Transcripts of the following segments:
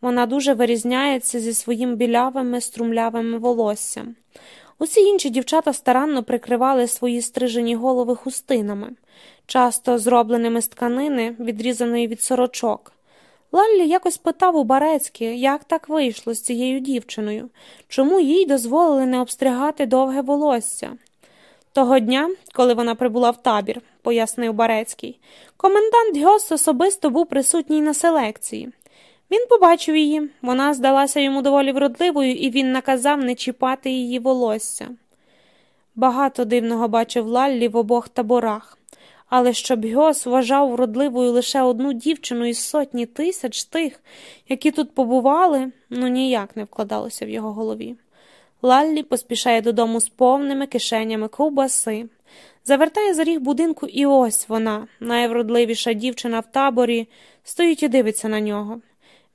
Вона дуже вирізняється зі своїм білявими, струмлявим волоссям. Усі інші дівчата старанно прикривали свої стрижені голови хустинами, часто зробленими з тканини, відрізаної від сорочок. Лаллі якось питав у Барецьки, як так вийшло з цією дівчиною, чому їй дозволили не обстригати довге волосся. Того дня, коли вона прибула в табір, пояснив Барецький, комендант Гьос особисто був присутній на селекції. Він побачив її, вона здалася йому доволі вродливою, і він наказав не чіпати її волосся. Багато дивного бачив Лаллі в обох таборах, але щоб Гьос вважав вродливою лише одну дівчину із сотні тисяч тих, які тут побували, ну ніяк не вкладалося в його голові. Лаллі поспішає додому з повними кишенями ковбаси. Завертає за ріг будинку, і ось вона, найвродливіша дівчина в таборі, стоїть і дивиться на нього.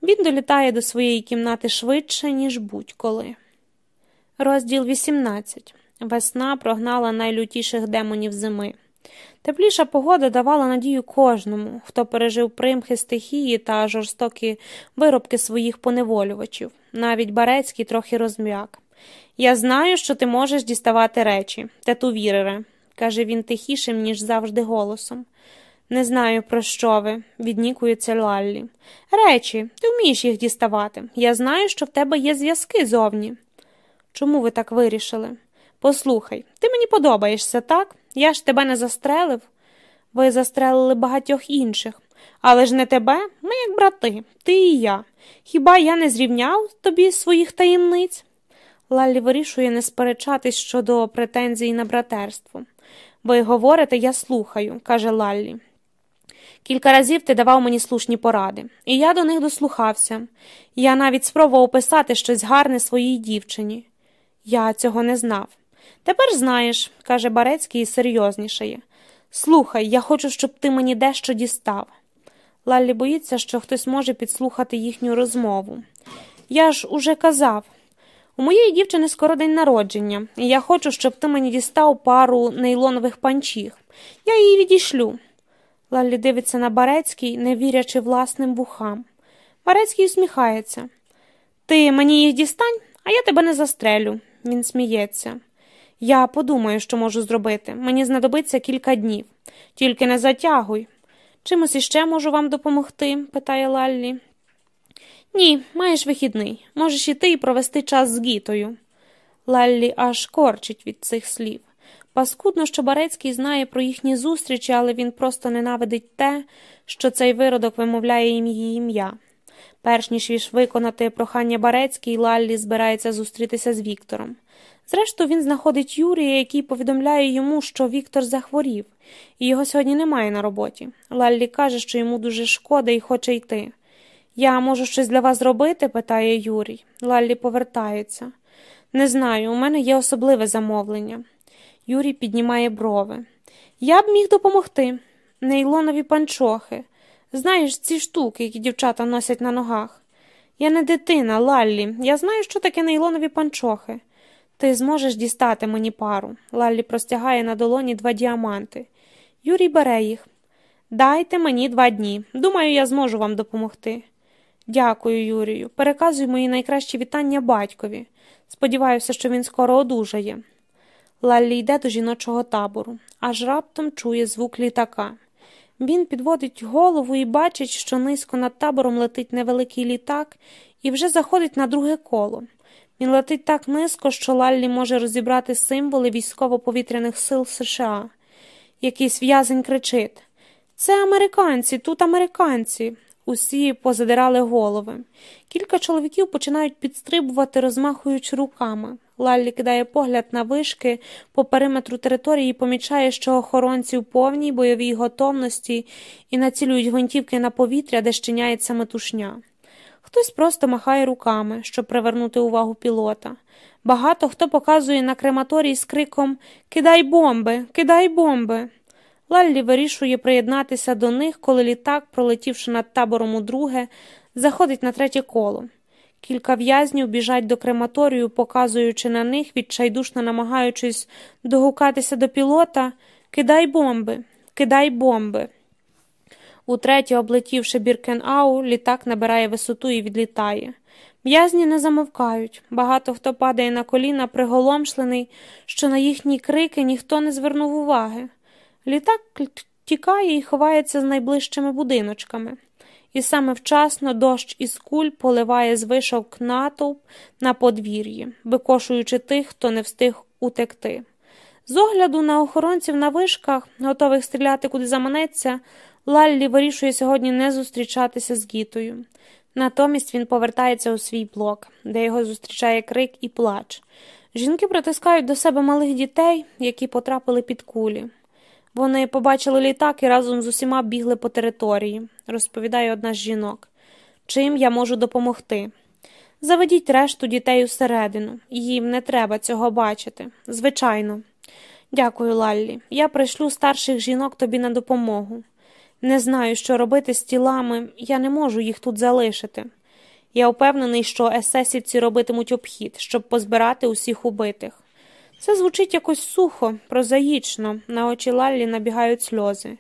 Він долітає до своєї кімнати швидше, ніж будь-коли. Розділ 18. Весна прогнала найлютіших демонів зими. Тепліша погода давала надію кожному, хто пережив примхи стихії та жорстокі виробки своїх поневолювачів. Навіть Барецький трохи розм'як. Я знаю, що ти можеш діставати речі, тетувірере, каже він тихішим, ніж завжди, голосом. Не знаю, про що ви, віднікується Лаллі. Речі, ти вмієш їх діставати. Я знаю, що в тебе є зв'язки зовні. Чому ви так вирішили? Послухай, ти мені подобаєшся, так? Я ж тебе не застрелив. Ви застрелили багатьох інших, але ж не тебе, ми як брати, ти і я. Хіба я не зрівняв тобі своїх таємниць? Лаллі вирішує не сперечатись щодо претензій на братерство. Ви говорите, я слухаю, каже Лаллі. Кілька разів ти давав мені слушні поради, і я до них дослухався. Я навіть спробував писати щось гарне своїй дівчині. Я цього не знав. Тепер знаєш, каже Барецький і серйознішає. Слухай, я хочу, щоб ти мені дещо дістав. Лаллі боїться, що хтось може підслухати їхню розмову. Я ж уже казав. У моєї дівчини скоро день народження, і я хочу, щоб ти мені дістав пару нейлонових панчіх. Я її відійшлю. Лаллі дивиться на Барецький, не вірячи власним вухам. Барецький усміхається. Ти мені їх дістань, а я тебе не застрелю. Він сміється. Я подумаю, що можу зробити. Мені знадобиться кілька днів. Тільки не затягуй. Чимось іще можу вам допомогти? питає Лаллі. Ні, маєш вихідний. Можеш іти і провести час з гітою. Лаллі аж корчить від цих слів. Паскудно, що Барецький знає про їхні зустрічі, але він просто ненавидить те, що цей виродок вимовляє їм її ім'я. Перш ніж віж виконати прохання Барецький, Лаллі збирається зустрітися з Віктором. Зрештою, він знаходить Юрія, який повідомляє йому, що Віктор захворів, і його сьогодні немає на роботі. Лаллі каже, що йому дуже шкода і хоче йти. Я можу щось для вас зробити? питає Юрій. Лаллі повертається. Не знаю, у мене є особливе замовлення. Юрій піднімає брови. Я б міг допомогти. Нейлонові панчохи. Знаєш, ці штуки, які дівчата носять на ногах. Я не дитина, Лаллі. Я знаю, що таке нейлонові панчохи. Ти зможеш дістати мені пару. Лаллі простягає на долоні два діаманти. Юрій бере їх. Дайте мені два дні. Думаю, я зможу вам допомогти. Дякую, Юрію. Переказуй мої найкращі вітання батькові. Сподіваюся, що він скоро одужає. Лаллі йде до жіночого табору, аж раптом чує звук літака. Він підводить голову і бачить, що низько над табором летить невеликий літак і вже заходить на друге коло. Він летить так низько, що Лаллі може розібрати символи військово-повітряних сил США. Якийсь в'язень кричить Це американці, тут американці. Усі позадирали голови. Кілька чоловіків починають підстрибувати, розмахуючи руками. Лаллі кидає погляд на вишки по периметру території і помічає, що охоронці в повній бойовій готовності і націлюють гвинтівки на повітря, де щиняється метушня. Хтось просто махає руками, щоб привернути увагу пілота. Багато хто показує на крематорій з криком Кидай бомби, кидай бомби. Лаллі вирішує приєднатися до них, коли літак, пролетівши над табором удруге, заходить на третє коло. Кілька в'язнів біжать до крематорію, показуючи на них, відчайдушно намагаючись догукатися до пілота Кидай бомби, кидай бомби. Утретє, облетівши Біркенау, літак набирає висоту і відлітає. В'язні не замовкають. Багато хто падає на коліна, приголомшлений, що на їхні крики ніхто не звернув уваги. Літак тікає і ховається з найближчими будиночками. І саме вчасно дощ із куль поливає з вишок натовп на подвір'ї, викошуючи тих, хто не встиг утекти. З огляду на охоронців на вишках, готових стріляти куди заманеться, Лаллі вирішує сьогодні не зустрічатися з Гітою. Натомість він повертається у свій блок, де його зустрічає крик і плач. Жінки притискають до себе малих дітей, які потрапили під кулі. Вони побачили літак і разом з усіма бігли по території, розповідає одна з жінок. Чим я можу допомогти? Заведіть решту дітей усередину, їм не треба цього бачити. Звичайно. Дякую, Лаллі. Я пришлю старших жінок тобі на допомогу. Не знаю, що робити з тілами, я не можу їх тут залишити. Я впевнений, що есесівці робитимуть обхід, щоб позбирати усіх убитих. Це звучить якось сухо, прозаїчно, на очі Лаллі набігають сльози.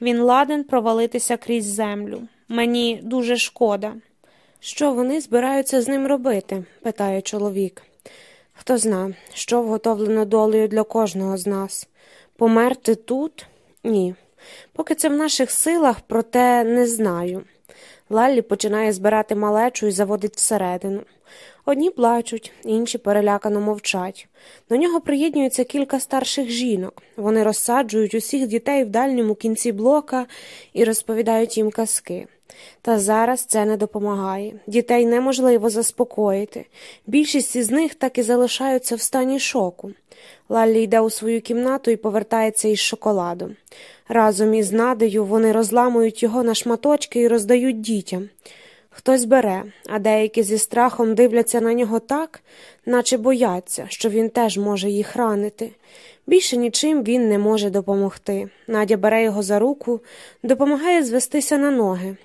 Він ладен провалитися крізь землю. Мені дуже шкода. Що вони збираються з ним робити? питає чоловік. Хто зна, що вготовлено долею для кожного з нас. Померти тут? Ні. Поки це в наших силах, проте не знаю. Лаллі починає збирати малечу і заводить всередину. Одні плачуть, інші перелякано мовчать. До нього приєднується кілька старших жінок. Вони розсаджують усіх дітей в дальньому кінці блока і розповідають їм казки. Та зараз це не допомагає. Дітей неможливо заспокоїти. Більшість із них так і залишаються в стані шоку. Лаллі йде у свою кімнату і повертається із шоколадом. Разом із надею вони розламують його на шматочки і роздають дітям. Хтось бере, а деякі зі страхом дивляться на нього так, наче бояться, що він теж може їх ранити. Більше нічим він не може допомогти. Надя бере його за руку, допомагає звестися на ноги.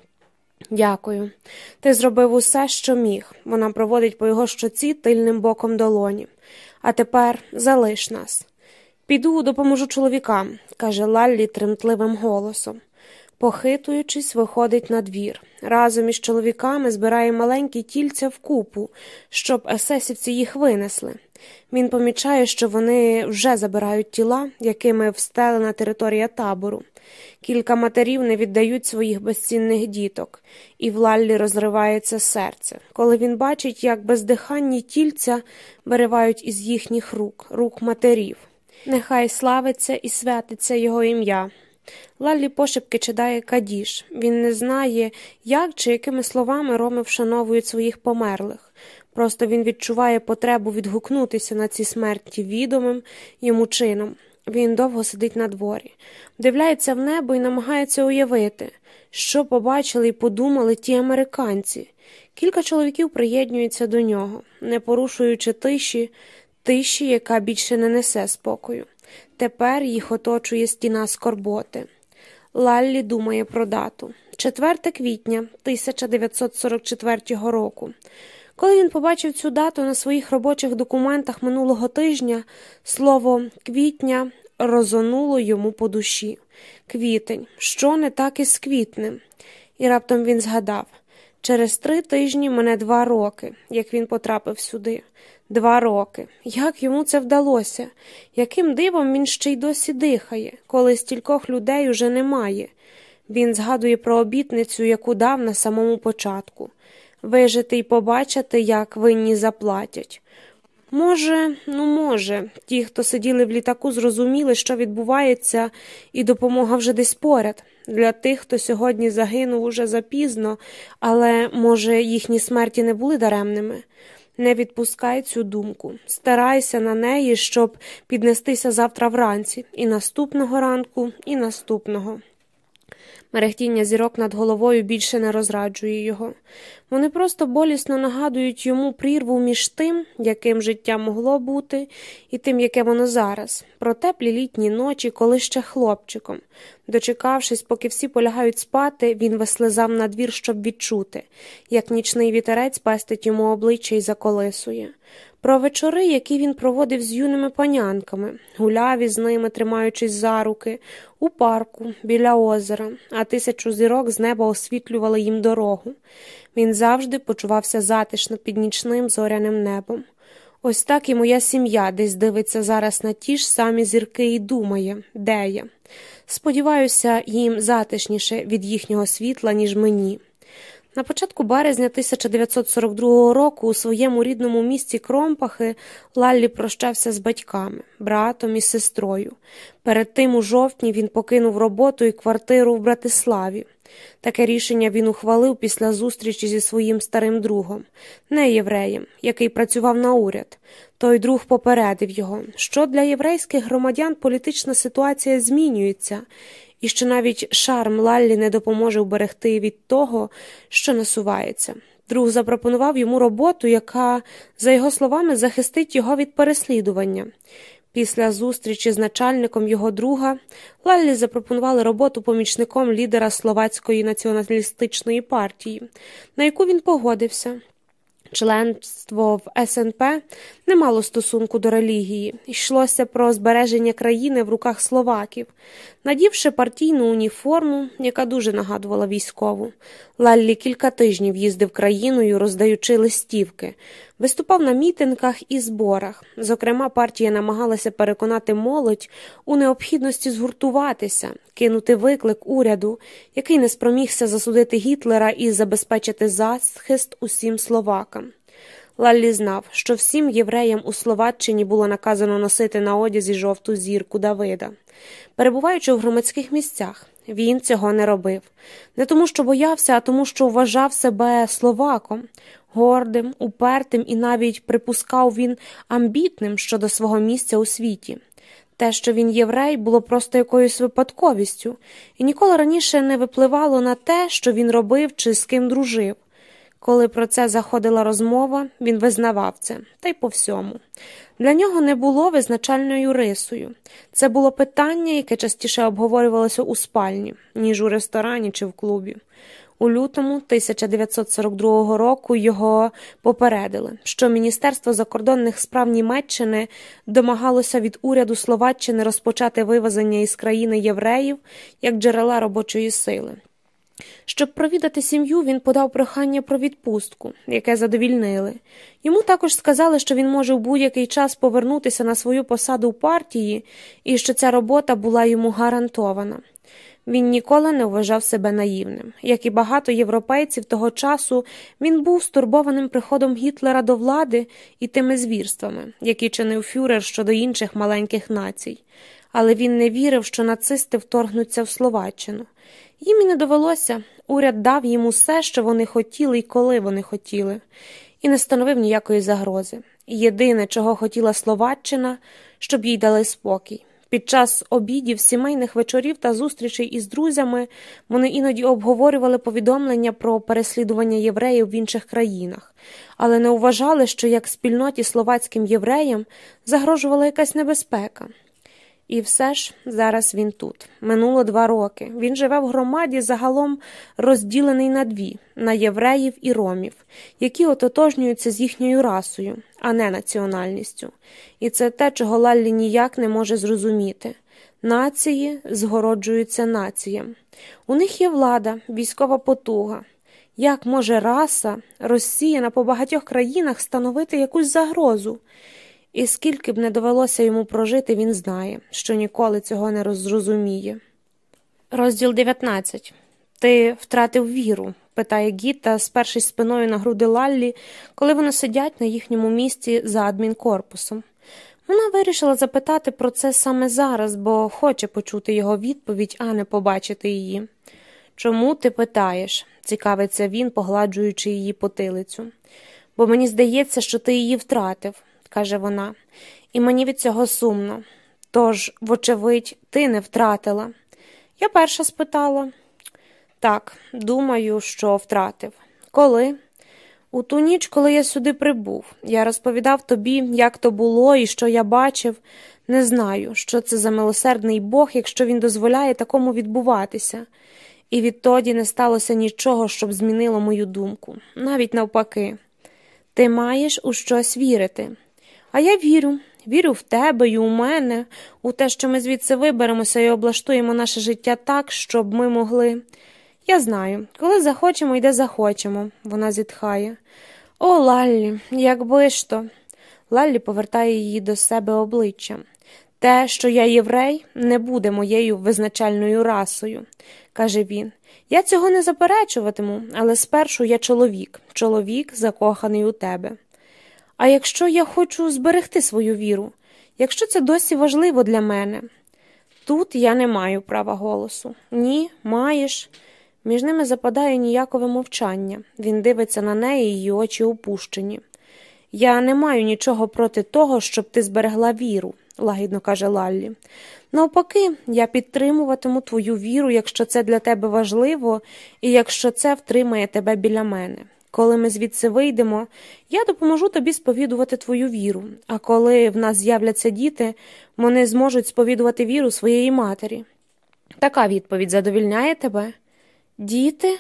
Дякую. Ти зробив усе, що міг. Вона проводить по його щоці тильним боком долоні. А тепер залиш нас. Піду допоможу чоловікам, каже Лаллі тремтливим голосом. Похитуючись, виходить на двір. Разом із чоловіками збирає маленькі тільця в купу, щоб есесівці їх винесли. Він помічає, що вони вже забирають тіла, якими встелена територія табору. Кілька матерів не віддають своїх безцінних діток, і в Лаллі розривається серце, коли він бачить, як бездиханні тільця виривають із їхніх рук, рук матерів. Нехай славиться і святиться його ім'я. Лаллі пошепки читає Кадіш. Він не знає, як чи якими словами роми вшановують своїх померлих. Просто він відчуває потребу відгукнутися на ці смерті відомим йому чином. Він довго сидить на дворі, вдивляється в небо і намагається уявити, що побачили і подумали ті американці. Кілька чоловіків приєднуються до нього, не порушуючи тиші, тиші, яка більше не несе спокою. Тепер їх оточує стіна скорботи. Лаллі думає про дату 4 квітня 1944 року. Коли він побачив цю дату на своїх робочих документах минулого тижня, слово квітня розонуло йому по душі. Квітень, що не так із квітнем? І раптом він згадав через три тижні мене два роки, як він потрапив сюди. Два роки. Як йому це вдалося? Яким дивом він ще й досі дихає, коли стількох людей уже немає? Він згадує про обітницю, яку дав на самому початку вижити і побачити, як винні заплатять. Може, ну, може, ті, хто сиділи в літаку, зрозуміли, що відбувається, і допомога вже десь поряд. Для тих, хто сьогодні загинув уже запізно, але, може, їхні смерті не були даремними. Не відпускай цю думку, старайся на неї, щоб піднестися завтра вранці, і наступного ранку, і наступного. Мерехтіння зірок над головою більше не розраджує його. Вони просто болісно нагадують йому прірву між тим, яким життя могло бути, і тим, яке воно зараз, про теплі літні ночі, коли ще хлопчиком. Дочекавшись, поки всі полягають спати, він вислизав на двір, щоб відчути, як нічний вітерець пестить йому обличчя і заколисує. Про вечори, які він проводив з юними панянками, гуляв із ними, тримаючись за руки, у парку, біля озера, а тисячу зірок з неба освітлювали їм дорогу. Він завжди почувався затишно під нічним зоряним небом. Ось так і моя сім'я десь дивиться зараз на ті ж самі зірки і думає, де я. Сподіваюся, їм затишніше від їхнього світла, ніж мені. На початку березня 1942 року у своєму рідному місті Кромпахи Лаллі прощався з батьками, братом і сестрою. Перед тим у жовтні він покинув роботу і квартиру в Братиславі. Таке рішення він ухвалив після зустрічі зі своїм старим другом, не євреєм, який працював на уряд. Той друг попередив його, що для єврейських громадян політична ситуація змінюється, і що навіть шарм Лаллі не допоможе вберегти від того, що насувається. Друг запропонував йому роботу, яка, за його словами, захистить його від переслідування. Після зустрічі з начальником його друга Лаллі запропонували роботу помічником лідера Словацької націоналістичної партії, на яку він погодився. Членство в СНП не мало стосунку до релігії, йшлося про збереження країни в руках словаків. Надівши партійну уніформу, яка дуже нагадувала військову, Лаллі кілька тижнів їздив країною, роздаючи листівки, виступав на мітингах і зборах. Зокрема, партія намагалася переконати молодь у необхідності згуртуватися, кинути виклик уряду, який не спромігся засудити Гітлера і забезпечити захист усім словакам. Лаллі знав, що всім євреям у Словаччині було наказано носити на одязі жовту зірку Давида. Перебуваючи в громадських місцях, він цього не робив. Не тому, що боявся, а тому, що вважав себе словаком, гордим, упертим і навіть припускав він амбітним щодо свого місця у світі. Те, що він єврей, було просто якоюсь випадковістю, і ніколи раніше не випливало на те, що він робив чи з ким дружив. Коли про це заходила розмова, він визнавав це, та й по всьому. Для нього не було визначальною рисою. Це було питання, яке частіше обговорювалося у спальні, ніж у ресторані чи в клубі. У лютому 1942 року його попередили, що Міністерство закордонних справ Німеччини домагалося від уряду Словаччини розпочати вивезення із країни євреїв як джерела робочої сили. Щоб провідати сім'ю, він подав прохання про відпустку, яке задовільнили. Йому також сказали, що він може в будь-який час повернутися на свою посаду в партії і що ця робота була йому гарантована. Він ніколи не вважав себе наївним. Як і багато європейців того часу, він був стурбованим приходом Гітлера до влади і тими звірствами, які чинив фюрер щодо інших маленьких націй. Але він не вірив, що нацисти вторгнуться в Словаччину. Їм і не довелося. Уряд дав їм усе, що вони хотіли і коли вони хотіли, і не становив ніякої загрози. Єдине, чого хотіла Словаччина, щоб їй дали спокій. Під час обідів, сімейних вечорів та зустрічей із друзями вони іноді обговорювали повідомлення про переслідування євреїв в інших країнах, але не вважали, що як спільноті словацьким євреям загрожувала якась небезпека. І все ж зараз він тут. Минуло два роки. Він живе в громаді, загалом розділений на дві на євреїв і ромів, які ототожнюються з їхньою расою, а не національністю. І це те, чого Лаллі ніяк не може зрозуміти. Нації згороджуються націям. У них є влада, військова потуга. Як може раса, розсіяна по багатьох країнах становити якусь загрозу? І скільки б не довелося йому прожити, він знає, що ніколи цього не розрозуміє. Розділ 19. Ти втратив віру? питає Гіта, спершись спиною на груди Лаллі, коли вони сидять на їхньому місці за адмінкорпусом. Вона вирішила запитати про це саме зараз, бо хоче почути його відповідь, а не побачити її. Чому ти питаєш? цікавиться він, погладжуючи її потилицю. Бо мені здається, що ти її втратив каже вона, і мені від цього сумно. Тож, вочевидь, ти не втратила. Я перша спитала. Так, думаю, що втратив. Коли? У ту ніч, коли я сюди прибув, я розповідав тобі, як то було і що я бачив. Не знаю, що це за милосердний Бог, якщо він дозволяє такому відбуватися. І відтоді не сталося нічого, щоб змінило мою думку, навіть навпаки. Ти маєш у щось вірити. А я вірю, вірю в тебе і у мене, у те, що ми звідси виберемося і облаштуємо наше життя так, щоб ми могли. Я знаю, коли захочемо і де захочемо, вона зітхає. О, Лаллі, якби ж то. Лаллі повертає її до себе обличчям. Те, що я єврей, не буде моєю визначальною расою, каже він. Я цього не заперечуватиму, але спершу я чоловік, чоловік, закоханий у тебе. А якщо я хочу зберегти свою віру, якщо це досі важливо для мене, тут я не маю права голосу. Ні, маєш. Між ними западає ніякове мовчання. Він дивиться на неї, її очі опущені. Я не маю нічого проти того, щоб ти зберегла віру, лагідно каже Лаллі. Навпаки, я підтримуватиму твою віру, якщо це для тебе важливо, і якщо це втримає тебе біля мене. Коли ми звідси вийдемо, я допоможу тобі сповідувати твою віру, а коли в нас з'являться діти, вони зможуть сповідувати віру своєї матері. Така відповідь задовільняє тебе? Діти?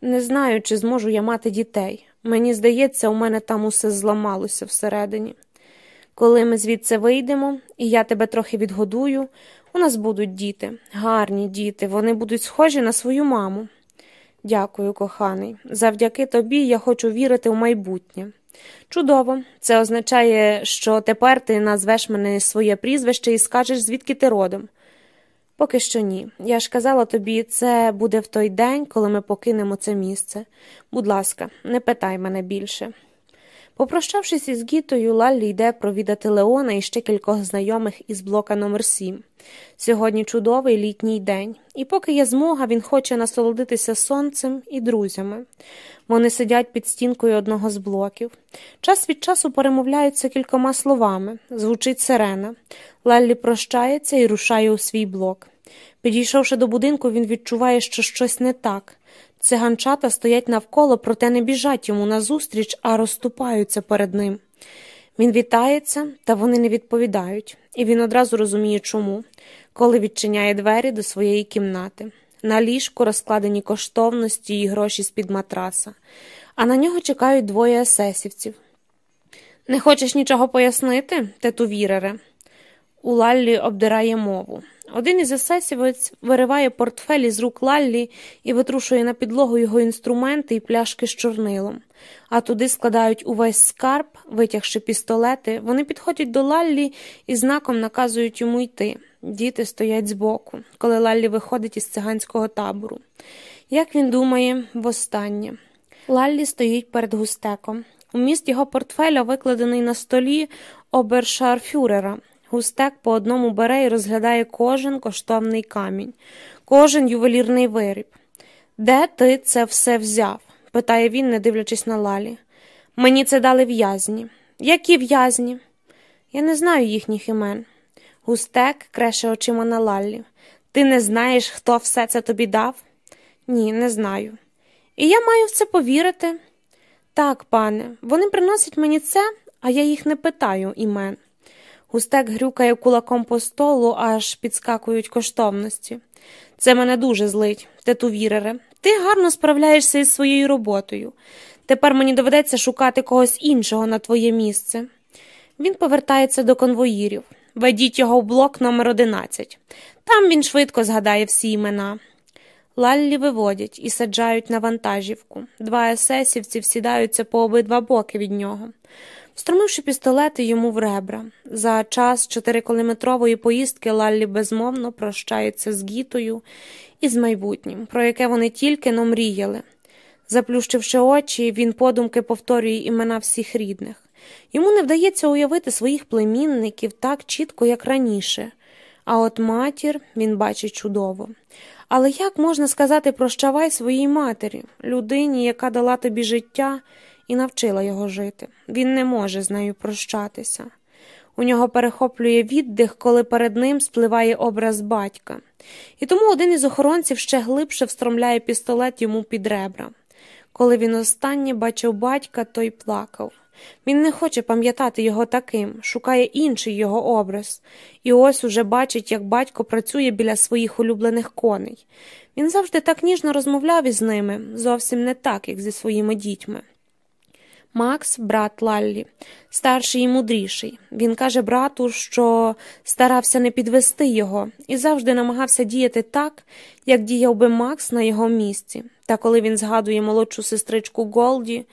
Не знаю, чи зможу я мати дітей. Мені здається, у мене там усе зламалося всередині. Коли ми звідси вийдемо, і я тебе трохи відгодую, у нас будуть діти, гарні діти, вони будуть схожі на свою маму. Дякую, коханий. Завдяки тобі я хочу вірити в майбутнє. Чудово, це означає, що тепер ти назвеш мене своє прізвище і скажеш, звідки ти родом. Поки що ні. Я ж казала тобі, це буде в той день, коли ми покинемо це місце. Будь ласка, не питай мене більше. Попрощавшись із Гітою, Лаллі йде провідати Леона і ще кількох знайомих із блока номер 7 Сьогодні чудовий літній день, і поки є змога, він хоче насолодитися сонцем і друзями. Вони сидять під стінкою одного з блоків. Час від часу перемовляються кількома словами, звучить сирена. Лаллі прощається і рушає у свій блок. Підійшовши до будинку, він відчуває, що щось не так. Циганчата стоять навколо, проте не біжать йому назустріч, а розступаються перед ним. Він вітається, та вони не відповідають, і він одразу розуміє, чому, коли відчиняє двері до своєї кімнати. На ліжку розкладені коштовності і гроші з під матраса, а на нього чекають двоє есесівців. Не хочеш нічого пояснити, тету Вірере?» У Лаллі обдирає мову. Один із есесівець вириває портфель із рук Лаллі і витрушує на підлогу його інструменти і пляшки з чорнилом, а туди складають увесь скарб, витягши пістолети, вони підходять до Лаллі і знаком наказують йому йти. Діти стоять збоку, коли Лаллі виходить із циганського табору. Як він думає, востаннє. Лаллі стоїть перед густеком. У міст його портфеля викладений на столі обершарфюрера. Густек по одному бере і розглядає кожен коштовний камінь, кожен ювелірний виріб. Де ти це все взяв? питає він, не дивлячись на лалі. Мені це дали в'язні. Які в'язні? Я не знаю їхніх імен. Густек креше очима на Лаллі. Ти не знаєш, хто все це тобі дав? Ні, не знаю. І я маю в це повірити. Так, пане, вони приносять мені це, а я їх не питаю імен. Густек грюкає кулаком по столу, аж підскакують коштовності. Це мене дуже злить, тетувірере. Ти гарно справляєшся із своєю роботою. Тепер мені доведеться шукати когось іншого на твоє місце. Він повертається до конвоїрів. Ведіть його в блок номер 11 Там він швидко згадає всі імена. Лаллі виводять і саджають на вантажівку. Два есесівці всідаються по обидва боки від нього. Встромивши пістолети йому в ребра. За час чотирикілометрової поїздки Лаллі безмовно прощається з Гітою і з майбутнім, про яке вони тільки но мріяли. Заплющивши очі, він подумки повторює імена всіх рідних. Йому не вдається уявити своїх племінників так чітко, як раніше, а от матір він бачить чудово. Але як можна сказати прощавай своїй матері, людині, яка дала тобі життя і навчила його жити? Він не може з нею прощатися. У нього перехоплює віддих, коли перед ним спливає образ батька, і тому один із охоронців ще глибше встромляє пістолет йому під ребра. Коли він останнє бачив батька, той плакав. Він не хоче пам'ятати його таким, шукає інший його образ, і ось уже бачить, як батько працює біля своїх улюблених коней. Він завжди так ніжно розмовляв із ними, зовсім не так, як зі своїми дітьми. Макс, брат Лаллі, старший і мудріший. Він каже брату, що старався не підвести його і завжди намагався діяти так, як діяв би Макс на його місці. Та коли він згадує молодшу сестричку Голді,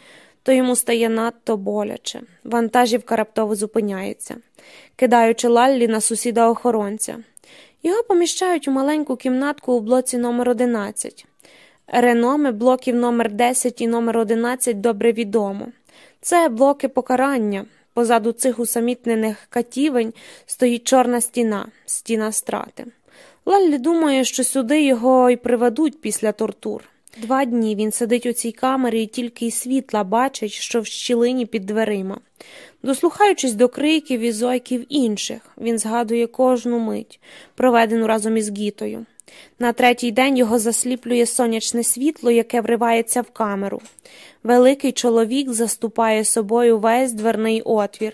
то йому стає надто боляче. Вантажівка раптово зупиняється, кидаючи Лаллі на сусіда охоронця. Його поміщають у маленьку кімнатку у блоці номер 11 Реноми блоків номер 10 і номер 11 добре відомо. Це блоки покарання. Позаду цих усамітнених катівень стоїть чорна стіна, стіна страти. Лаллі думає, що сюди його й приведуть після тортур. Два дні він сидить у цій камері і тільки й світла бачить, що в щілині під дверима. Дослухаючись до криків і зойків інших, він згадує кожну мить, проведену разом із гітою. На третій день його засліплює сонячне світло, яке вривається в камеру. Великий чоловік заступає собою весь дверний отвір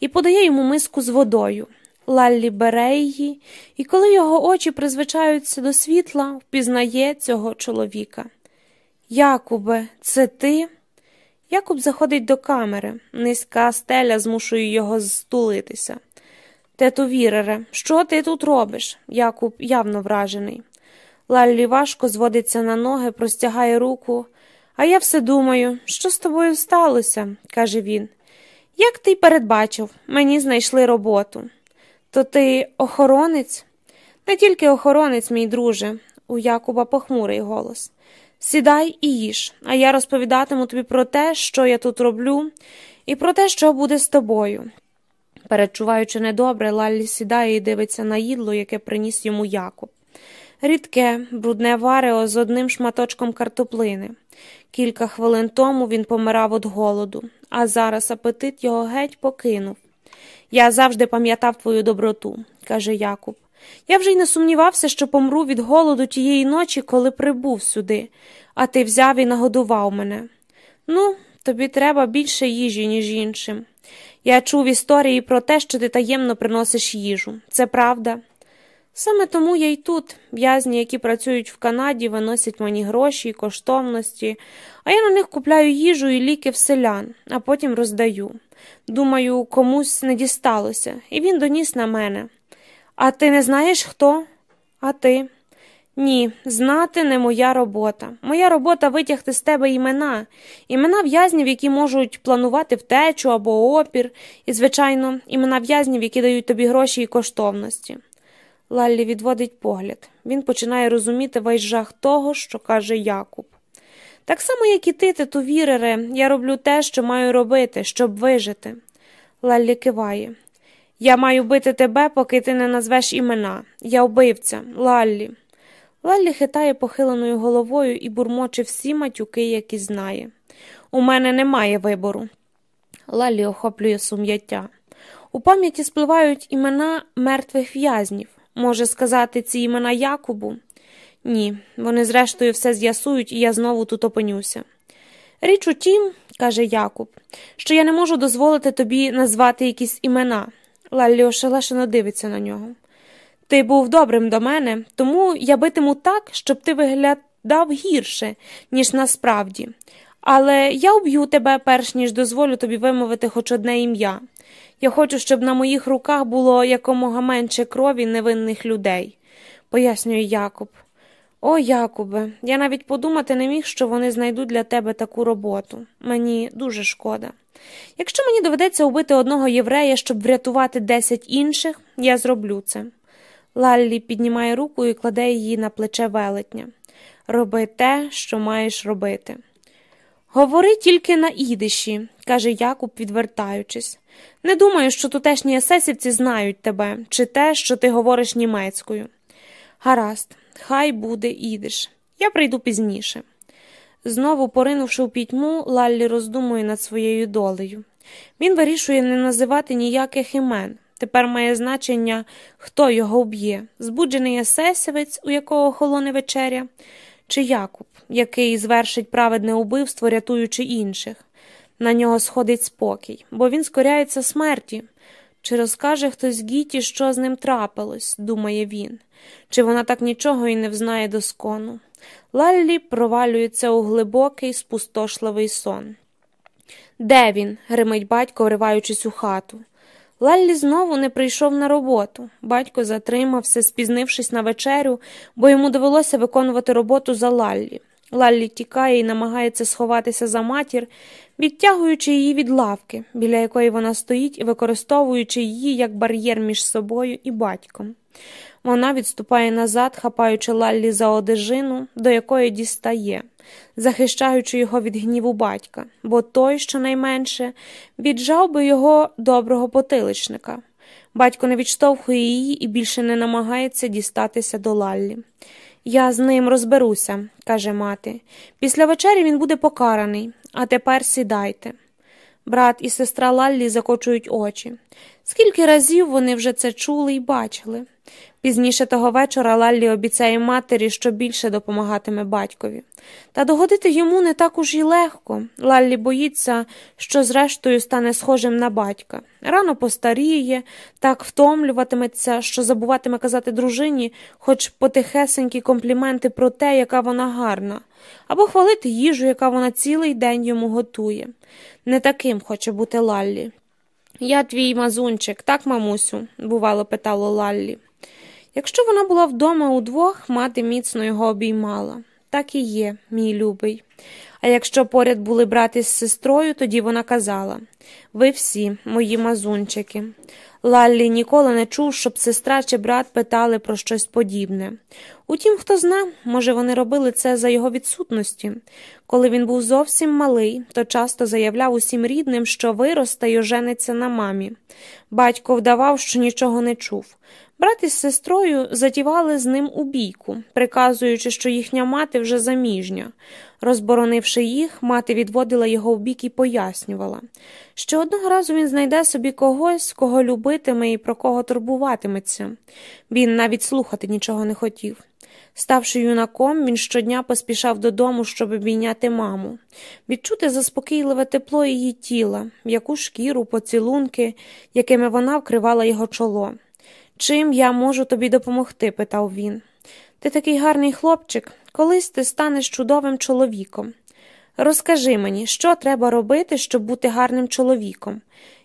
і подає йому миску з водою. Лаллі бере її, і коли його очі призвичаються до світла, впізнає цього чоловіка. Якубе, це ти? Якуб заходить до камери. Низька стеля змушує його зтулитися. Тету Вірере, що ти тут робиш? Якуб явно вражений. Лаллі важко зводиться на ноги, простягає руку. А я все думаю, що з тобою сталося, каже він. Як ти й передбачив, мені знайшли роботу. То ти охоронець? Не тільки охоронець, мій друже, у Якуба похмурий голос. Сідай і їж, а я розповідатиму тобі про те, що я тут роблю, і про те, що буде з тобою. Перечуваючи недобре, Лаллі сідає і дивиться на їдло, яке приніс йому Якуб. Рідке, брудне варео з одним шматочком картоплини. Кілька хвилин тому він помирав від голоду, а зараз апетит його геть покинув. Я завжди пам'ятав твою доброту, каже Якуб. Я вже й не сумнівався, що помру від голоду тієї ночі, коли прибув сюди, а ти взяв і нагодував мене. Ну, тобі треба більше їжі, ніж іншим. Я чув історії про те, що ти таємно приносиш їжу. Це правда. Саме тому я й тут, в'язні, які працюють в Канаді, виносять мені гроші і коштовності, а я на них купляю їжу і ліки в селян, а потім роздаю. Думаю, комусь не дісталося, і він доніс на мене. А ти не знаєш хто? А ти? Ні, знати не моя робота. Моя робота витягти з тебе імена, імена в'язнів, які можуть планувати втечу або опір, і, звичайно, імена в'язнів, які дають тобі гроші і коштовності. Лаллі відводить погляд. Він починає розуміти весь жах того, що каже Якуб. Так само, як і ти, тетувірере, я роблю те, що маю робити, щоб вижити. Лаллі киває. Я маю бити тебе, поки ти не назвеш імена. Я вбивця, Лаллі. Лаллі хитає похиленою головою і бурмоче всі матюки, які знає. У мене немає вибору. Лаллі охоплює сум'яття. У пам'яті спливають імена мертвих в'язнів. Може сказати ці імена Якубу? Ні, вони зрештою все з'ясують, і я знову тут опинюся. Річ у тім, каже Якуб, що я не можу дозволити тобі назвати якісь імена. Лаллі ошелешено дивиться на нього. Ти був добрим до мене, тому я битиму так, щоб ти виглядав гірше, ніж насправді. Але я уб'ю тебе, перш ніж дозволю тобі вимовити хоч одне ім'я. Я хочу, щоб на моїх руках було якомога менше крові невинних людей, пояснює Якуб. О, Якубе, я навіть подумати не міг, що вони знайдуть для тебе таку роботу. Мені дуже шкода. Якщо мені доведеться убити одного єврея, щоб врятувати десять інших, я зроблю це. Лаллі піднімає руку і кладе її на плече велетня. Роби те, що маєш робити. Говори тільки на ідиші, каже Якуб, відвертаючись. Не думаю, що тутешні есесівці знають тебе, чи те, що ти говориш німецькою. Гаразд, хай буде ідиш. Я прийду пізніше. Знову, поринувши в пітьму, Лаллі роздумує над своєю долею. Він вирішує не називати ніяких імен. Тепер має значення, хто його вб'є збуджений есесівець, у якого холоне вечеря, чи Якуб, який звершить праведне убивство, рятуючи інших. На нього сходить спокій, бо він скоряється смерті. Чи розкаже хтось Гіті, що з ним трапилось, думає він, чи вона так нічого і не взнає доскону. Лаллі провалюється у глибокий, спустошливий сон. Де він? гримить батько, вриваючись у хату. Лаллі знову не прийшов на роботу. Батько затримався, спізнившись на вечерю, бо йому довелося виконувати роботу за Лаллі. Лаллі тікає і намагається сховатися за матір, відтягуючи її від лавки, біля якої вона стоїть і використовуючи її як бар'єр між собою і батьком. Вона відступає назад, хапаючи Лаллі за одежину, до якої дістає, захищаючи його від гніву батька, бо той, щонайменше, віджав би його доброго потиличника. Батько не відштовхує її і більше не намагається дістатися до Лаллі. Я з ним розберуся, каже мати. Після вечері він буде покараний, а тепер сідайте. Брат і сестра Лаллі закочують очі. Скільки разів вони вже це чули і бачили. Пізніше того вечора Лаллі обіцяє матері, що більше допомагатиме батькові. Та догодити йому не так уж і легко. Лаллі боїться, що зрештою стане схожим на батька. Рано постаріє, так втомлюватиметься, що забуватиме казати дружині, хоч потихесенькі компліменти про те, яка вона гарна, або хвалити їжу, яка вона цілий день йому готує. Не таким хоче бути Лаллі. Я твій мазунчик, так, мамусю? бувало, питало Лаллі. Якщо вона була вдома удвох, мати міцно його обіймала. Так і є, мій любий. А якщо поряд були брати з сестрою, тоді вона казала ви всі, мої мазунчики. Лаллі ніколи не чув, щоб сестра чи брат питали про щось подібне. Утім, хто зна, може, вони робили це за його відсутності. Коли він був зовсім малий, то часто заявляв усім рідним, що виросте й ожениться на мамі. Батько вдавав, що нічого не чув. Брат із сестрою затівали з ним у бійку, приказуючи, що їхня мати вже заміжня. Розборонивши їх, мати відводила його в бік і пояснювала, що одного разу він знайде собі когось, кого любитиме і про кого турбуватиметься. Він навіть слухати нічого не хотів. Ставши юнаком, він щодня поспішав додому, щоб обійняти маму, відчути заспокійливе тепло її тіла, м'яку шкіру, поцілунки, якими вона вкривала його чоло. Чим я можу тобі допомогти? питав він. Ти такий гарний хлопчик, колись ти станеш чудовим чоловіком. Розкажи мені, що треба робити, щоб бути гарним чоловіком.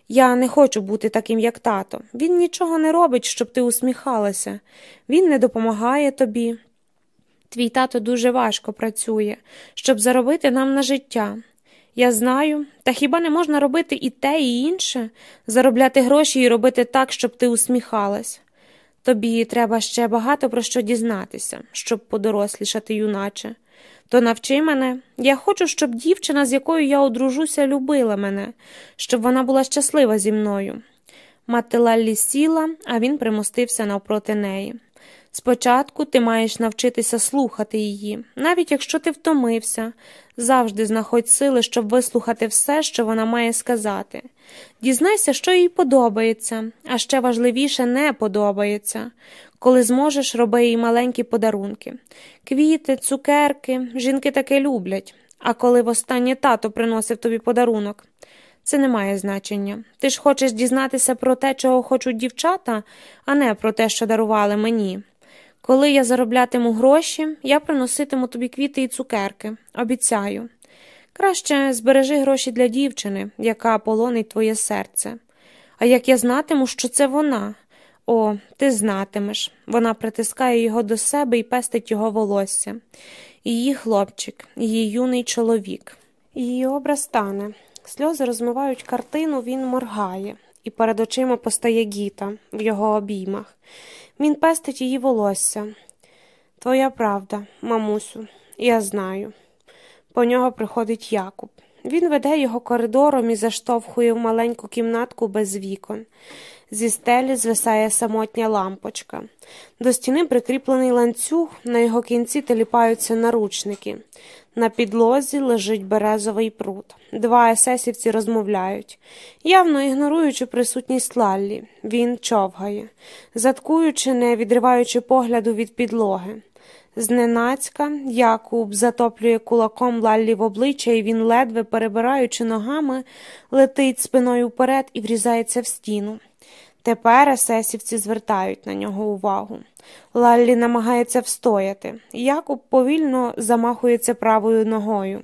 Я не хочу бути таким, як тато. Він нічого не робить, щоб ти усміхалася, він не допомагає тобі. Твій тато дуже важко працює, щоб заробити нам на життя. Я знаю, та хіба не можна робити і те, і інше, заробляти гроші і робити так, щоб ти усміхалась? Тобі треба ще багато про що дізнатися, щоб подорослішати, юначе. То навчи мене, я хочу, щоб дівчина, з якою я одружуся, любила мене, щоб вона була щаслива зі мною. Мати Лаллі сіла, а він примостився навпроти неї. Спочатку ти маєш навчитися слухати її, навіть якщо ти втомився, завжди знаходь сили, щоб вислухати все, що вона має сказати. Дізнайся, що їй подобається, а ще важливіше не подобається. Коли зможеш, роби їй маленькі подарунки. Квіти, цукерки, жінки таке люблять. А коли востаннє тато приносив тобі подарунок, це не має значення. Ти ж хочеш дізнатися про те, чого хочуть дівчата, а не про те, що дарували мені. Коли я зароблятиму гроші, я приноситиму тобі квіти і цукерки, обіцяю. Краще збережи гроші для дівчини, яка полонить твоє серце. А як я знатиму, що це вона? О, ти знатимеш. Вона притискає його до себе і пестить його волосся. Її хлопчик, її юний чоловік. Її образ стане. Сльози розмивають картину, він моргає, і перед очима постає гіта в його обіймах. Він пестить її волосся. Твоя правда, мамусю, я знаю. По нього приходить Якуб. Він веде його коридором і заштовхує в маленьку кімнатку без вікон. Зі стелі звисає самотня лампочка. До стіни прикріплений ланцюг, на його кінці теліпаються наручники. На підлозі лежить березовий прут. Два есесівці розмовляють, явно ігноруючи присутність Лаллі. Він човгає, заткуючи, не відриваючи погляду від підлоги. Зненацька Якуб затоплює кулаком Лаллі в обличчя, і він, ледве перебираючи ногами, летить спиною вперед і врізається в стіну. Тепер есесівці звертають на нього увагу. Лаллі намагається встояти. Якуб повільно замахується правою ногою.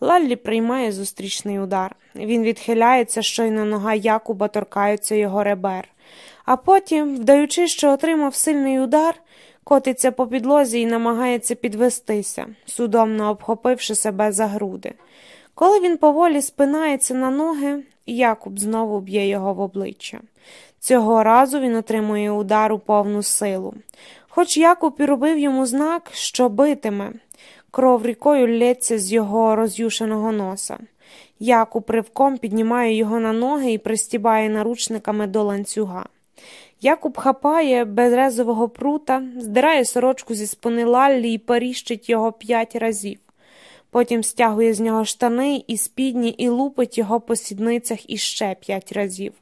Лаллі приймає зустрічний удар. Він відхиляється, щойно нога Якуба торкаються його ребер, а потім, вдаючи, що отримав сильний удар, котиться по підлозі і намагається підвестися, судомно обхопивши себе за груди. Коли він поволі спинається на ноги, Якуб знову б'є його в обличчя. Цього разу він отримує удар у повну силу. Хоч Якуб і робив йому знак, що битиме, кров рікою лється з його роз'юшеного носа. Якуб ривком піднімає його на ноги і пристібає наручниками до ланцюга. Якуб хапає безрезового прута, здирає сорочку зі спини Лаллі і поріщить його п'ять разів. Потім стягує з нього штани і спідні і лупить його по сідницях іще п'ять разів.